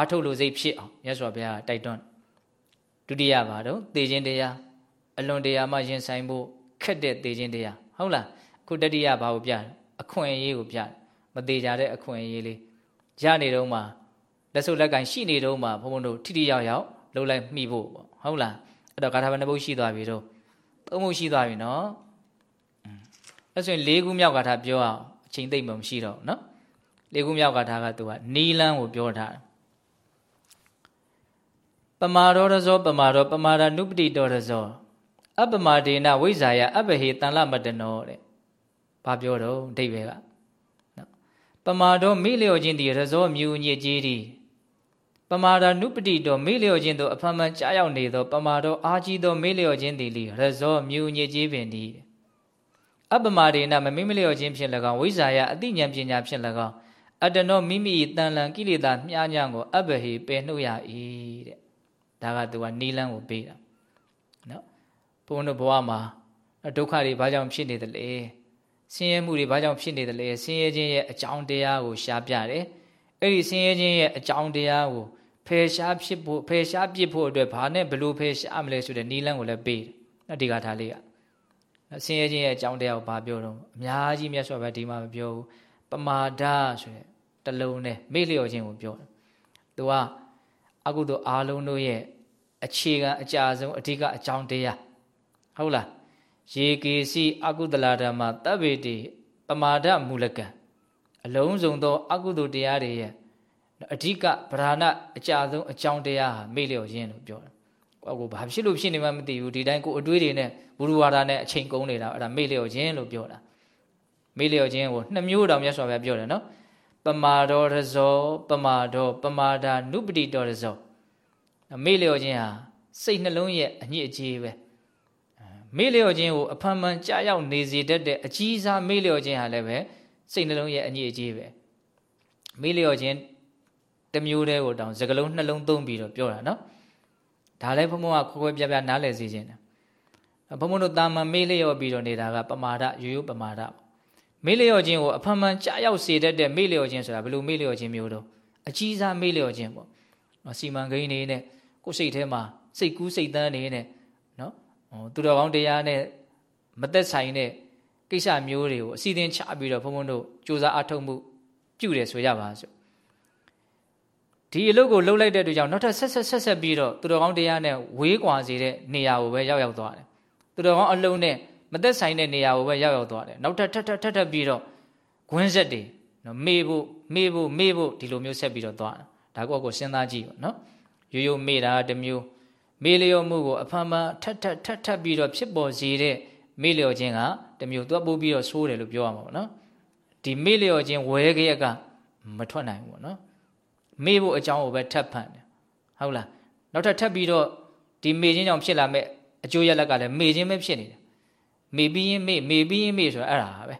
အထုတ်လို့စိတ်ဖြစ်အောင်မြတ်စွာဘုရားတိုက်တွန်းဒုတိယပါတော့သေခြင်းတရားအလွန်တရားမှရင်ဆိုင်ဖို့ ခက်တဲ့သေခြင်းတရားဟုတ်လားခုတတိယဘာကိုပြတယ်အခွင့်အရေးကိုပြတယ်မသေးကြတဲ့အခွင့်အရေးလေးရနေတော့မှလက်စုပ်လက်ကင်ရှိနေတော့မှဘုံဘုံတို့ထိထိရောက်ရောက်လှုပ်လိုက်မိဖို့ပေါ့ဟုတ်လားအဲ့တော့ဂါထာဘယ်နှပုတ်ရှိသွားပြီတော့သုံးပုတ်ရှိသွားပြီနော်အဲ့ဆိုရင်၄ခုမြောက်ကထာပြောအောင်အချိန်သိမ့်မှမရှိတော့နော်၄ခုမြောက်ကထာကသူကနီလန်းကိုပြောထားတယ်ပမာရောရဇောပမာရောပမာရနုပတိတော်ရဇော အပမာဒေနဝိဇာယအပဟေတန်လမတနောတဲ့ဘာပြောတော့အဓိပ္ပာယ်ကနော်ပမာတော်မိလျော်ခြင်းဒီရဇောမြူညစ်ကြီးဒီပမာဒနုပတိတော်မေးလျော်ခြင်းသို့အဖန်မှန်ကြားရောက်နေသောပမာတော်အာကြီးသောမေးလျော်ခြင်းသည်လိရဇောမြူညစ်ကြီးပင်သည်အပမာဒေနမမေးမလျော်ခြင်းဖြင့်၎င်းဝိဇာယအတိညာပညာဖြင့်၎င်းအတနောမိမိတန်လံကိလေသာမြားညံကိုအဘဟေပယ်နှုတ်ရ၏တဲ့ဒါကသူကနီလန်းကိုပေးတာနော် ဘုန်းတော်ဘဝမှာဒုက္ခတွေဘာကြောင့်ဖြစ်နေသလဲဆင်းရဲမှုတွေဘာကြောင့်ဖြစ်နေသလဲဆင်းရဲခြင်းရဲ့အကြောင်းတရားကိုရှားပြတယ်အဲ့ဒီဆင်းရဲခြင်းရဲ့အကြောင်းတရားကိုဖယ်ရှားဖြစ်ဖို့ဖယ်ရှားပြစ်ဖို့အတွက်ဘာနဲ့ဘလို့ဖယ်ရှားမလဲဆိုတဲ့နီလန်းကိုလည်းပေးတယ်နော်ဒီကထားလေးကဆင်းရဲခြင်းရဲ့အကြောင်းတရားကိုဘာပြောတော့အများကြီးမြတ်စွာဘုရားဒီမှာမပြောဘူးပမာဒဆိုတဲ့တလုံးနဲ့မေ့လျော့ခြင်းကိုပြောတယ်သူကအကုသိုလ်အားလုံးတို့ရဲ့အခြေခံအကြဆုံးအဓိကအကြောင်းတရား ဟုတ်လားရေကေစီအကုသလာဓမ္မတပ်ပေတိပမာဒမူလကံအလုံးစုံသော အကုသိုလ်တရားတွေရဲ့အဓိကဗราဏအကြဆုံးအကြောင်းတရားဟာမေ့လျော့ခြင်းလို့ပြောတယ်။ကိုကဘာဖြစ်လို့ဖြစ်နေမှမသိဘူးဒီတိုင်းကိုအတွေးတွေနဲ့ဘုရဝါဒနဲ့အချိန်ကုန်နေတာအဲ့ဒါမေ့လျော့ခြင်းလို့ပြောတာ။မေ့လျော့ခြင်းကိုနှစ်မျိုးတောင်မြတ်စွာဘုရားပြောတယ်နော်။ပမာဒောရဇောပမာဒောပမာဒာနုပတိတောရဇောမေ့လျော့ခြင်းဟာစိတ်နှလုံးရဲ့အညစ်အကြေးပဲ။ မေ့လျော့ခြင်းကိုအဖန်မှန်ကြာရောက်နေစေတတ်တဲ့အကြီးစားမေ့လျော့ခြင်းဟာလည်းပဲစိတ်နှလုံးရဲ့အညစ်အကြေးပဲ။မေ့လျော့ခြင်းတမျိုးတည်းကိုတောင်စကလုံးနှလုံးသုံးပြီးတော့ပြောတာနော်ဒါလည်းဘုံဘုံကခွဲခွဲပြားပြားနားလည်စေခြင်းတယ်ဘုံဘုံတို့တာမန်မေးလျော့ပြီးတော့နေတာကပမာဒရိုးရိုးပမာဒမေးလျော့ခြင်းကိုအဖန်မှန်ကြားရောက်စေတတ်တဲ့မေးလျော့ခြင်းဆိုတာဘယ်လိုမေးလျော့ခြင်းမျိုးတော့အကြီးစားမေးလျော့ခြင်းပေါ့နော်စီမံကိန်းနေနဲ့ကိုယ်စိတ်ထဲမှာစိတ်ကူးစိတ်တန်းနေနဲ့နော်ဟို သူတော်ကောင်းတရားနဲ့မသက်ဆိုင်တဲ့ကိစ္စမျိုးတွေကိုအစီအစဉ်ချပြီးတော့ဘုံဘုံတို့စူးစမ်းအထောက်မှုပြုတယ်ဆိုရပါစို့ဒီအလုပ်ကိုလှုပ်လိုက်တဲ့အတွက်ကြောင့်နောက်ထပ်ဆက်ဆက်ဆက်ဆက်ပြီးတော့သူတော်ကောင်းတရားနဲ့ဝေးကွာစေတဲ့နေရာကိုပဲရောက်ရောက်သွားတယ်သူတော်ကောင်းအလုံးနဲ့မသက်ဆိုင်တဲ့နေရာကိုပဲရောက်ရောက်သွားတယ်နောက်ထပ်ထပ်ထပ်ထပ်ထပ်ပြီးတော့ဂွင်းဆက်တွေနော်မေ့ဖို့မေ့ဖို့မေ့ဖို့ဒီလိုမျိုးဆက်ပြီးတော့သွားတာဒါကိုကိုစဉ်းစားကြည့်ပါနော်ရိုးရိုးမေ့တာတစ်မျိုး မေ့လျော့မှုကိုအဖန်ဖန်ထပ်ထပ်ထပ်ထပ်ပြီးတော့ဖြစ်ပေါ်စေတဲ့မေ့လျော့ခြင်းကတစ်မျိုးသူကပို့ပြီးတော့ဆိုးတယ်လို့ပြောရမှာပေါ့နော်ဒီမေ့လျော့ခြင်းဝဲကြရကမထွက်နိုင်ဘူးပေါ့နော်မေ့ဖို့အကြောင်းကိုပဲထပ်ဖန်တယ်ဟုတ်လားနောက်ထပ်ထပ်ပြီးတော့ဒီမေ့ခြင်းကြောင့်ဖြစ်လာမဲ့အကျိုးရလက်ကလည်းမေ့ခြင်းပဲဖြစ်နေတယ်မေ့ပြီးရင်မေ့မေ့ပြီးရင်မေ့ဆိုတာအဲ့ဒါပဲ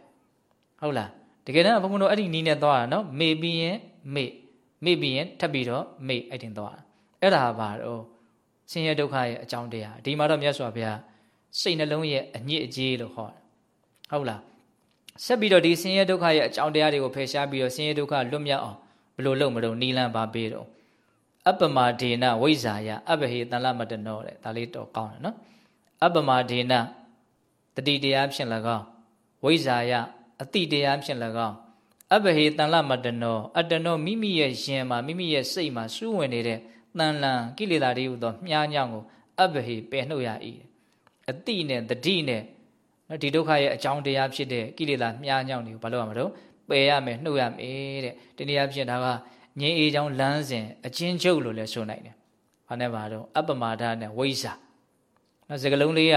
ဟုတ်လားတကယ်တော့ဘုန်းဘုန်းတို့အဲ့ဒီနီးနဲ့သွားတာနော်မေ့ပြီးရင်မေ့မေ့ပြီးရင်ထပ်ပြီးတော့မေ့အဲ့တင်သွားတာအဲ့ဒါဘာတော့ ဆင်းရဲဒုက္ခရဲ့အကြောင်းတရားဒီမှာတော့မြတ်စွာဘုရားစိတ်နှလုံးရဲ့အညစ်အကြေးလို့ခေါ်တယ်ဟုတ်လားဆက်ပြီးတော့ဒီဆင်းရဲဒုက္ခရဲ့အကြောင်းတရားတွေကိုဖယ်ရှားပြီးတော့ဆင်းရဲဒုက္ခလွတ်မြောက်အောင်ဘယ်လိုလုပ်မလို့နီလန်ပါပေးတော့အပ္ပမဒေနဝိဇာယအပ္ပဟေတန်လမတနောတဲ့ဒါလေးတော့ကောင်းတယ်နော်အပ္ပမဒေနတတိတရားဖြင့်၎င်းဝိဇာယအတိတရားဖြင့်၎င်းအဘဟေတန်လမတနောအတနောမိမိရဲ့ရှင်မှာမိမိရဲ့စိတ်မှာစူးဝင်နေတဲ့ တန်လန်ကိလေသာတွေဟူသောမြားညောင်းကိုအဘဟေပယ်နှုတ်ရ၏အတိနဲ့တတိနဲ့ဒီဒုက္ခရဲ့အကြောင်းတရားဖြစ်တဲ့ကိလေသာမြားညောင်းတွေကိုဘာလို့ရမလို့ပယ်ရမယ်နှုတ်ရမယ်တဲ့ဒီနေရာဖြစ်တာကငြိမ်းအေးချောင်းလမ်းစဉ်အချင်းချုပ်လို့လည်းဆိုနိုင်တယ်။ဘာနဲ့ပါတော့အပ္ပမာဒနဲ့ဝိဇ္ဇာ။နော်စကလုံးလေးက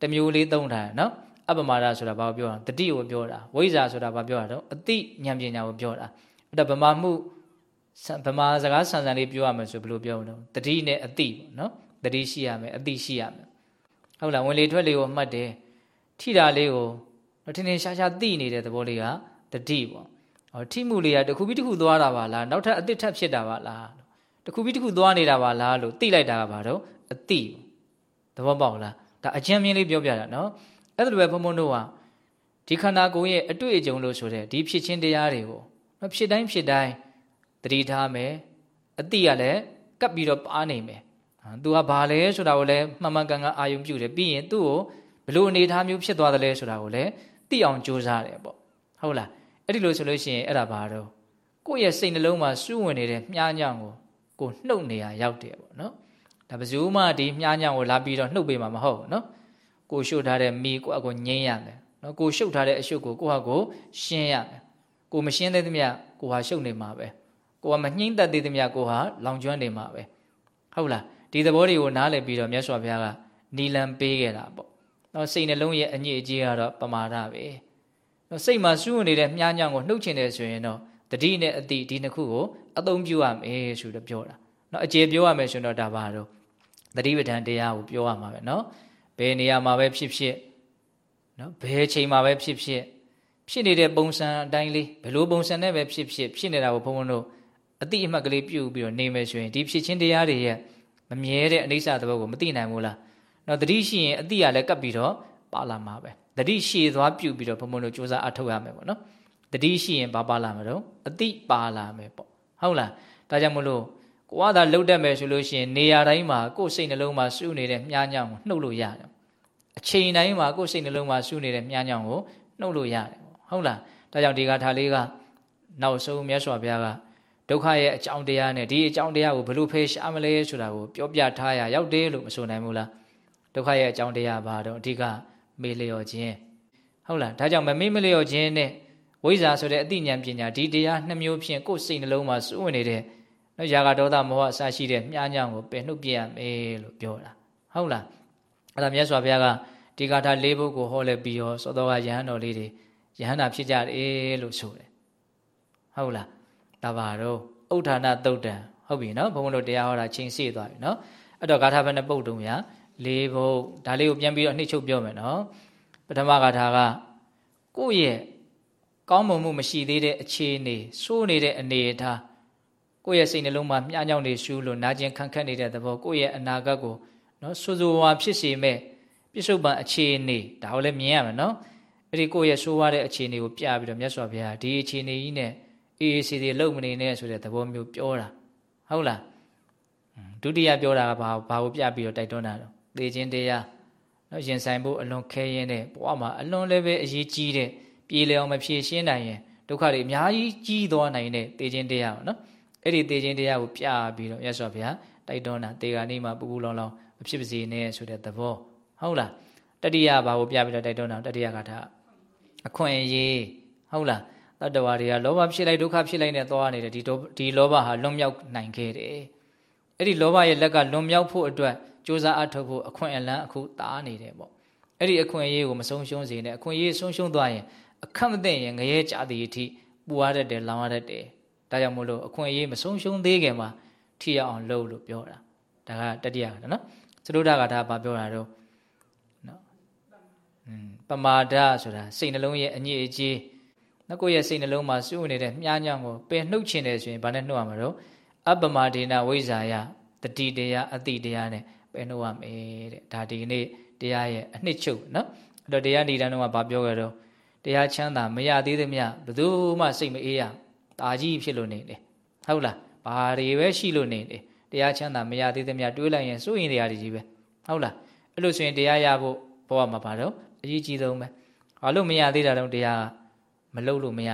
တမျိုးလေးသုံးထားတယ်နော်အပ္ပမာဒဆိုတာဘာကိုပြောတာတတိကိုပြောတာဝိဇ္ဇာဆိုတာဘာပြောတာတော့အတိဉာဏ်ပညာကိုပြောတာအဲ့ဒါဗမာမှု ဗမာစကားဆန်ဆန်လေးပြောရမယ်ဆိုဘယ်လိုပြောမလဲတတိနဲ့အတိပေါ့နော်တတိရှိရမယ်အတိရှိရမယ်ဟုတ်လားဝင်လေထွက်လေကိုမှတ်တယ်ထိတာလေးကိုထင်ထင်ရှားရှားသိနေတဲ့သဘောလေးကတတိပေါ့ဟောထိမှုလေးကတခုပြီးတခုသွားတာပါလားနောက်ထပ်အတိထပ်ဖြစ်တာပါလားတခုပြီးတခုသွားနေတာပါလားလို့သိလိုက်တာကဘာတော့အတိသဘောပေါက်လားဒါအကျဉ်းမြင်လေးပြောပြတာနော်အဲ့ဒါလိုပဲဘုံဘုံတို့ဟာဒီခန္ဓာကိုယ်ရဲ့အတွေ့အကြုံလို့ဆိုတဲ့ဒီဖြစ်ချင်းတရားတွေကိုနော်ဖြစ်တိုင်းဖြစ်တိုင်း တတိထားမယ်အတိကလည်းကပ်ပြီးတော့ပါနေမယ်သူကဘာလဲဆိုတာကိုလည်းမှန်မှန်ကန်ကန်အာယုံပြုတယ်ပြီးရင်သူ့ကိုဘလို့အနေထားမျိုးဖြစ်သွားတယ်လဲဆိုတာကိုလည်းသိအောင်ကြိုးစားတယ်ပေါ့ဟုတ်လားအဲ့ဒီလိုဆိုလို့ရှိရင်အဲ့ဒါဘာတော့ကိုယ့်ရဲ့စိတ်နှလုံးမှာစူးဝင်နေတဲ့မြားညောင်ကိုကိုနှုတ်နေရရောက်တယ်ပေါ့နော်ဒါဘယ်သူမှဒီမြားညောင်ကိုလာပြီးတော့နှုတ်ပေးမှာမဟုတ်ဘူးနော်ကိုရှုပ်ထားတဲ့မိကိုအကိုငိမ့်ရမယ်နော်ကိုရှုပ်ထားတဲ့အရှုပ်ကိုကိုဟာကိုရှင်းရမယ်ကိုမရှင်းသေးသမျှကိုဟာရှုပ်နေမှာပဲ ကိုကမနှိမ့်သက်သေးသမျှကိုဟာလောင်ကျွမ်းနေမှာပဲဟုတ်လားဒီသဘောတွေကိုနားလည်ပြီးတော့မြတ်စွာဘုရားကနီလံပေးခဲ့တာပေါ့နော်စိတ်နှလုံးရဲ့အညစ်အကြေးကတော့ပမာဒပဲနော်စိတ်မှာစူးဝင်နေတဲ့မြားညောင်ကိုနှုတ်ချင်တယ်ဆိုရင်တော့တတိနဲ့အတိဒီနှစ်ခုကိုအသုံးပြုရမယ်ဆိုတော့ပြောတာနော်အကျေပြောရမယ်ဆိုတော့ဒါပါတော့တတိပဋ္ဌာန်တရားကိုပြောရမှာပဲနော်ဘယ်နေရာမှာပဲဖြစ်ဖြစ်နော်ဘယ်ချိန်မှာပဲဖြစ်ဖြစ်ဖြစ်နေတဲ့ပုံစံအတိုင်းလေးဘယ်လိုပုံစံနဲ့ပဲဖြစ်ဖြစ်ဖြစ်နေတာကိုဘုန်းဘုန်းတို့ အတိအမှတ်ကလေးပြုတ်ပြီးတော့နေမယ်ဆိုရင်ဒီဖြစ်ချင်းတရားတွေရဲ့မမြဲတဲ့အနိစ္စသဘောကိုမသိနိုင်ဘူးလားနော်တတိရှိရင်အတိရလည်းကပ်ပြီးတော့ပါလာမှာပဲတတိရှည်သွားပြုတ်ပြီးတော့ဘုံဘုံတို့စူးစမ်းအထောက်ရမယ်ပေါ့နော်တတိရှိရင်ဘာပါလာမှာတော့အတိပါလာမယ်ပေါ့ဟုတ်လားဒါကြောင့်မလို့ကိုကသာလှုပ်တတ်မယ်ဆိုလို့ရှိရင်နေရာတိုင်းမှာကိုယ်စိတ်နှလုံးမှာစုနေတဲ့မြားညောင်ကိုနှုတ်လို့ရတယ်အချိန်တိုင်းမှာကိုယ်စိတ်နှလုံးမှာစုနေတဲ့မြားညောင်ကိုနှုတ်လို့ရတယ်ဟုတ်လားဒါကြောင့်ဒီကထာလေးကနောက်ဆုံးမြတ်စွာဘုရားက ဒုက္ခရဲ့အကြောင်းတရားနဲ့ဒီအကြောင်းတရားကိုဘယ်လိုဖယ်ရှားမလဲဆိုတာကိုပြောပြထားရရောက်တယ်လို့မဆိုနိုင်ဘူးလားဒုက္ခရဲ့အကြောင်းတရားဘာတော့အဓိကမေ့လျော့ခြင်းဟုတ်လားဒါကြောင့်မမေ့မလျော့ခြင်းနဲ့ဝိဇ္ဇာဆိုတဲ့အသိဉာဏ်ပညာဒီတရားနှစ်မျိုးဖြင့်ကိုယ်စိတ်နှလုံးမှာစုဝင်နေတဲ့နော်ຢာကဒေါသမောဟအစရှိတဲ့မြားညောင်ကိုပယ်နှုတ်ပြရမယ်လို့ပြောတာဟုတ်လားအဲ့ဒါမြတ်စွာဘုရားကဒီကာထာ၄ဘုတ်ကိုဟောလဲပြီးရောသောတော်ကယဟန်တော်လေးတွေယဟန္တာဖြစ်ကြတယ်လို့ဆိုတယ်ဟုတ်လား ဒါပါတော့ဥဋ္ဌာဏတုတ်တံဟုတ်ပြီနော်ဘုံဘုံတို့တရားဟောတာချိန်စီသွားပြီနော်အဲ့တော့ဂါထာဘယ်နှပုတ်တုံးညာ၄ဘုတ်ဒါလေးကိုပြန်ပြီးတော့နှိမ့်ချုပ်ပြောမယ်နော်ပထမဂါထာကကိုယ့်ရဲ့ကောင်းမွန်မှုမရှိသေးတဲ့အခြေအနေစိုးနေတဲ့အနေအထားကိုယ့်ရဲ့စိတ်နှလုံးမှာမြားညောင်းနေရှူးလို့နာကျင်ခံခတ်နေတဲ့သဘောကိုယ့်ရဲ့အနာဂတ်ကိုနော်ဆူဆူဝါဖြစ်စေမဲ့ပြစ္ဆုတ်ပံအခြေအနေဒါကိုလည်းမြင်ရမယ်နော်အဲ့ဒီကိုယ့်ရဲ့ဆိုးဝါးတဲ့အခြေအနေကိုပြပြီးတော့မြတ်စွာဘုရားဒီအခြေအနေကြီးနဲ့ အေးအေးစီစီလုံမနေနဲ့ဆိုတဲ့သဘောမျိုးပြောတာဟုတ်လားဒုတိယပြောတာကဘာဘာကိုပြပြီးတော့တိုက်တွန်းတာတော့သေခြင်းတရားနော်ရင်ဆိုင်ဖို့အလွန်ခဲရင်တဲ့ဘဝမှာအလွန်လည်းပဲအရေးကြီးတဲ့ပြေလည်အောင်မဖြေရှင်းနိုင်ရင်ဒုက္ခတွေအများကြီးကြီးသွားနိုင်တဲ့သေခြင်းတရားပေါ့နော်အဲ့ဒီသေခြင်းတရားကိုပြပြီးတော့ရသော်ဗျာတိုက်တွန်းတာတေဂာနေမှာပူပူလောင်လောင်မဖြစ်ပါစေနဲ့ဆိုတဲ့သဘောဟုတ်လားတတိယဘာကိုပြပြီးတော့တိုက်တွန်းတာတတိယကထာအခွင့်အရေးဟုတ်လား တတ္တဝါတွေကလောဘဖြစ်လိုက်ဒုက္ခဖြစ်လိုက်နဲ့သွားနေတယ်ဒီဒီလောဘဟာလွန်မြောက်နိုင်ခဲ့တယ်အဲ့ဒီလောဘရဲ့လက်ကလွန်မြောက်ဖို့အတွက်ကြိုးစားအထောက်ဖို့အခွင့်အလန်းအခုတားနေတယ်ပေါ့အဲ့ဒီအခွင့်အရေးကိုမဆုံးရှုံးစေနဲ့အခွင့်အရေးဆုံးရှုံးသွားရင်အခက်မသိရင်ငရဲကြသည်အထိပူရတတ်တယ်လောင်ရတတ်တယ်ဒါကြောင့်မို့လို့အခွင့်အရေးမဆုံးရှုံးသေးခင်မှာထိရအောင်လုပ်လို့ပြောတာဒါကတတိယကနော်သရုဒ္ဓကဒါဘာပြောတာတော့နော်อืมပမာဒဆိုတာစိတ်နှလုံးရဲ့အညစ်အကြေး ငါကိုယ့်ရဲ့စိတ်နှလုံးမှာစုနေတဲ့မြားညောင်းကိုပယ်နှုတ်ချင်တယ်ဆိုရင်ဘာနဲ့နှုတ်ရမှာတော့အပမဒေနဝိဇာယတတိတရားအတိတရားနဲ့ပယ်နှုတ်ရမယ်တဲ့ဒါဒီကနေ့တရားရဲ့အနှစ်ချုပ်နော်အဲ့တော့တရားဏိဒန်းတော့ဘာပြောကြတော့တရားချမ်းသာမရသေးသမျှဘယ်သူမှစိတ်မအေးရတာကြီးဖြစ်လို့နေတယ်ဟုတ်လားဘာတွေပဲရှိလို့နေတယ်တရားချမ်းသာမရသေးသမျှတွေးလိုက်ရင်စိုးရင်တရားတွေကြီးပဲဟုတ်လားအဲ့လိုဆိုရင်တရားရဖို့ဘဝမှာဘာတော့အရေးကြီးဆုံးပဲဘာလို့မရသေးတာတော့တရား မလုပ်လို့မရ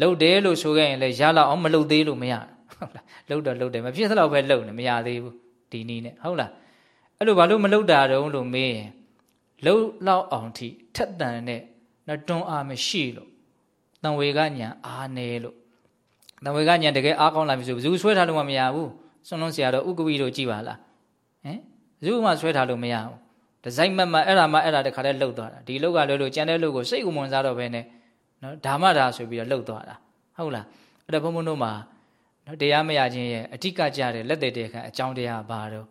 လုပ်တယ်လို့ဆိုခဲ့ရင်လည်းရလောက်အောင်မလုပ်သေးလို့မရဟုတ်လားလုပ်တော့လုပ်တယ်မဖြစ်သလောက်ပဲလုပ်နေမရသေးဘူးဒီနည်းနဲ့ဟုတ်လားအဲ့လိုဘာလို့မလုပ်တာတုံးလို့မေးရင်လှုပ်လောက်အောင်ထိထက်တန်တဲ့နတွန်းအားမရှိလို့တံဝေကညာအားနေလို့တံဝေကညာတကယ်အားကောင်းလာပြီဆိုဘယ်သူဆွဲထားလို့မရဘူးစွန်းလုံးဆရာတော်ဥက္ကဝီတို့ကြည်ပါလားဟမ်ဘယ်သူမှဆွဲထားလို့မရဘူးဒီဇိုင်းမတ်မအဲ့ဒါမှအဲ့ဒါတခါတည်းလှုပ်သွားတာဒီလှုပ်ကလွဲလို့ကြံတဲ့လှုပ်ကိုစိတ်ဥမွန်စားတော့ပဲနဲ့ နော်ဓမ္မဓာဆိုပြီးတော့လှုပ်သွားတာဟုတ်လားအဲ့ဒါဘုံဘုံတို့မှာနော်တရားမရခြင်းရဲ့အဓိကကြတဲ့လက်သက်တဲ့ခံအကြောင်းတရားဘာတော့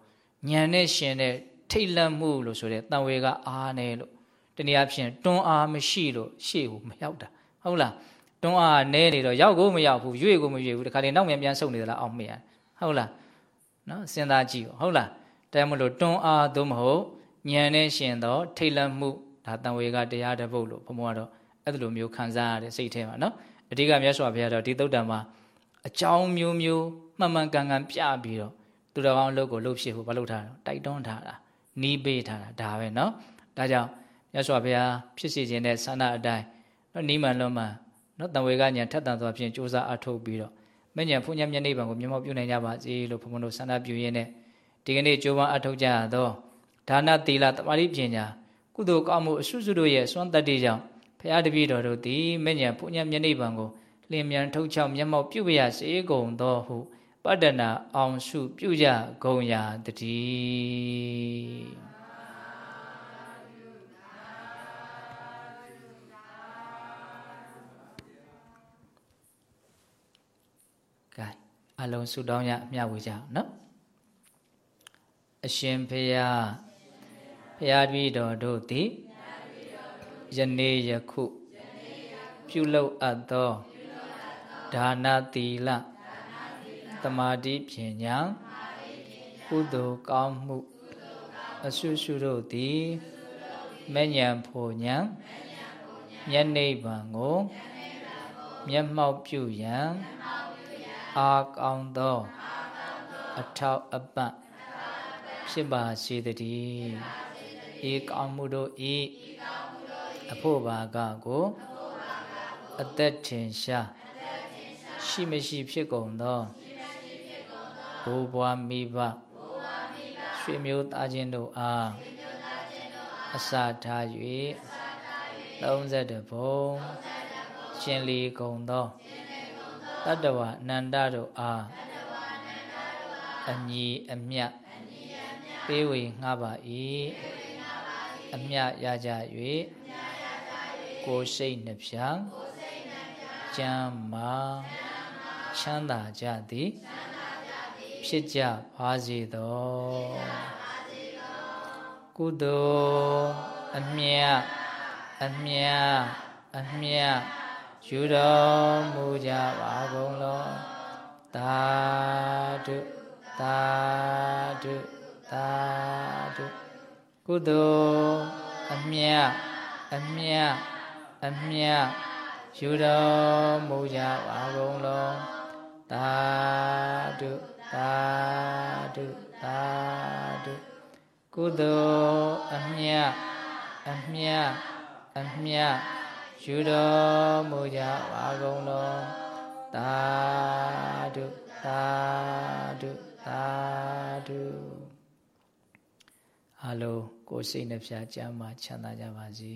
ညံနဲ့ရှင်တဲ့ထိတ်လန့်မှုလို့ဆိုတဲ့တန်ဝေကအားနေလို့တနည်းအားဖြင့်တွန်းအားမရှိလို့ရှေ့ကိုမရောက်တာဟုတ်လားတွန်းအားနဲနေတော့ရောက်ကိုမရောက်ဘူးရွေ့ကိုမရွေ့ဘူးတခါလေနောက်မြန်ပြန်ဆုတ်နေသလားအောက်မေ့ရဟုတ်လားနော်စဉ်းစားကြည့်ဟုတ်လားတဲမလို့တွန်းအားသို့မဟုတ်ညံနဲ့ရှင်တော့ထိတ်လန့်မှုဒါတန်ဝေကတရားတစ်ပုဒ်လို့ဘုံဘုံကတော့ အဲ့လိုမျိုးခံစားရတဲ့စိတ်ထဲမှာနော်အဓိကမြတ်စွာဘုရားတော်ဒီသုတ်တံမှာအကြောင်းမျိုးမျိုးမှန်မှန်ကန်ကန်ပြပြီးတော့သူတော်ကောင်းအလုပ်ကိုလုပ်ဖြစ်ဖို့မလုပ်ထားတော့တိုက်တွန်းထားတာနီးပေးထားတာဒါပဲနော်ဒါကြောင့်မြတ်စွာဘုရားဖြစ်စေခြင်းတဲ့ဆန္ဒအတိုင်းနော်နီးမှန်လွန်မှန်နော်တံဝေကညာထက်တန်စွာဖြင့်စ조사အထောက်ပြီးတော့မညံဖုန်ညံမျက်နှိပ်ပံကိုမျက်မှောက်ပြုနိုင်ကြပါစေလို့ဘုံဘုံတို့ဆန္ဒပြုရင်းနဲ့ဒီကနေ့ကြိုးပမ်းအထောက်ကြရသောဒါနသီလတမာတိပညာကုသိုလ်ကောင်းမှုအစုစုတို့ရဲ့စွမ်းတတ္တိကြောင့် ဖရာတပည့်တော်တို့သည်မညံဖုန်ညမျက်နှိပ်ပံကိုလင်းမြန်ထုတ်ချောက်မျက်မှောက်ပြုပြရစေကုန်သောဟုပတ္တနာအောင်စုပြုကြကုန်ရာတည်းကဲအလုံးဆုတောင်းရမျှဝေကြအောင်နော်အရှင်ဖေယဖရာတပည့်တော်တို့သည် ယနေ့ယခုပြုလုပ်အပ်သောဒါနသီလသမာဓိပညာကုသိုလ်ကောင်းမှုအဆုစုတို့သည်မဲ့ညံဖို့ညံမျက်နှိဗ္ဗံကိုမျက်မှောက်ပြုရန်အာကောင်းသော အထောက်အပံ့ဖြစ်ပါစေတည်းဤကောင်းမှုတို့ဤ အဖို့ဘာကကိုအသက်ထင်ရှားရှိမရှိဖြစ်ကုန်သောဘိုးဘွားမိဘရွှေမျိုးသားချင်းတို့အားအစာထား၍32ဘုံရှင်လီကုန်သောတတ္တဝအနန္တတို့အားအညီအမြတ်ပေးဝေငှပါ၏အမြတ်ရကြ၍ ကိုယ်စိတ်နှပြကျမ်းမာချမ်းသာကြသည်ဖြစ်ကြပါစေသောကုသိုလ်အမြတ်အမြတ်အမြတ်ယူတော်မူကြပါကုန်လောသာဓုသာဓုသာဓုကုသိုလ်အမြတ်အမြတ် အမြတ်ယူတော်မူကြပါကုန်လောသာဓုသာဓုသာဓုကုသိုလ်အမြတ်အမြတ်အမြတ်ယူတော်မူကြပါကုန်လောသာဓုသာဓုသာဓုအလုံးကိုယ်စိတ်နှဖျားကြမ်းမှချမ်းသာကြပါစေ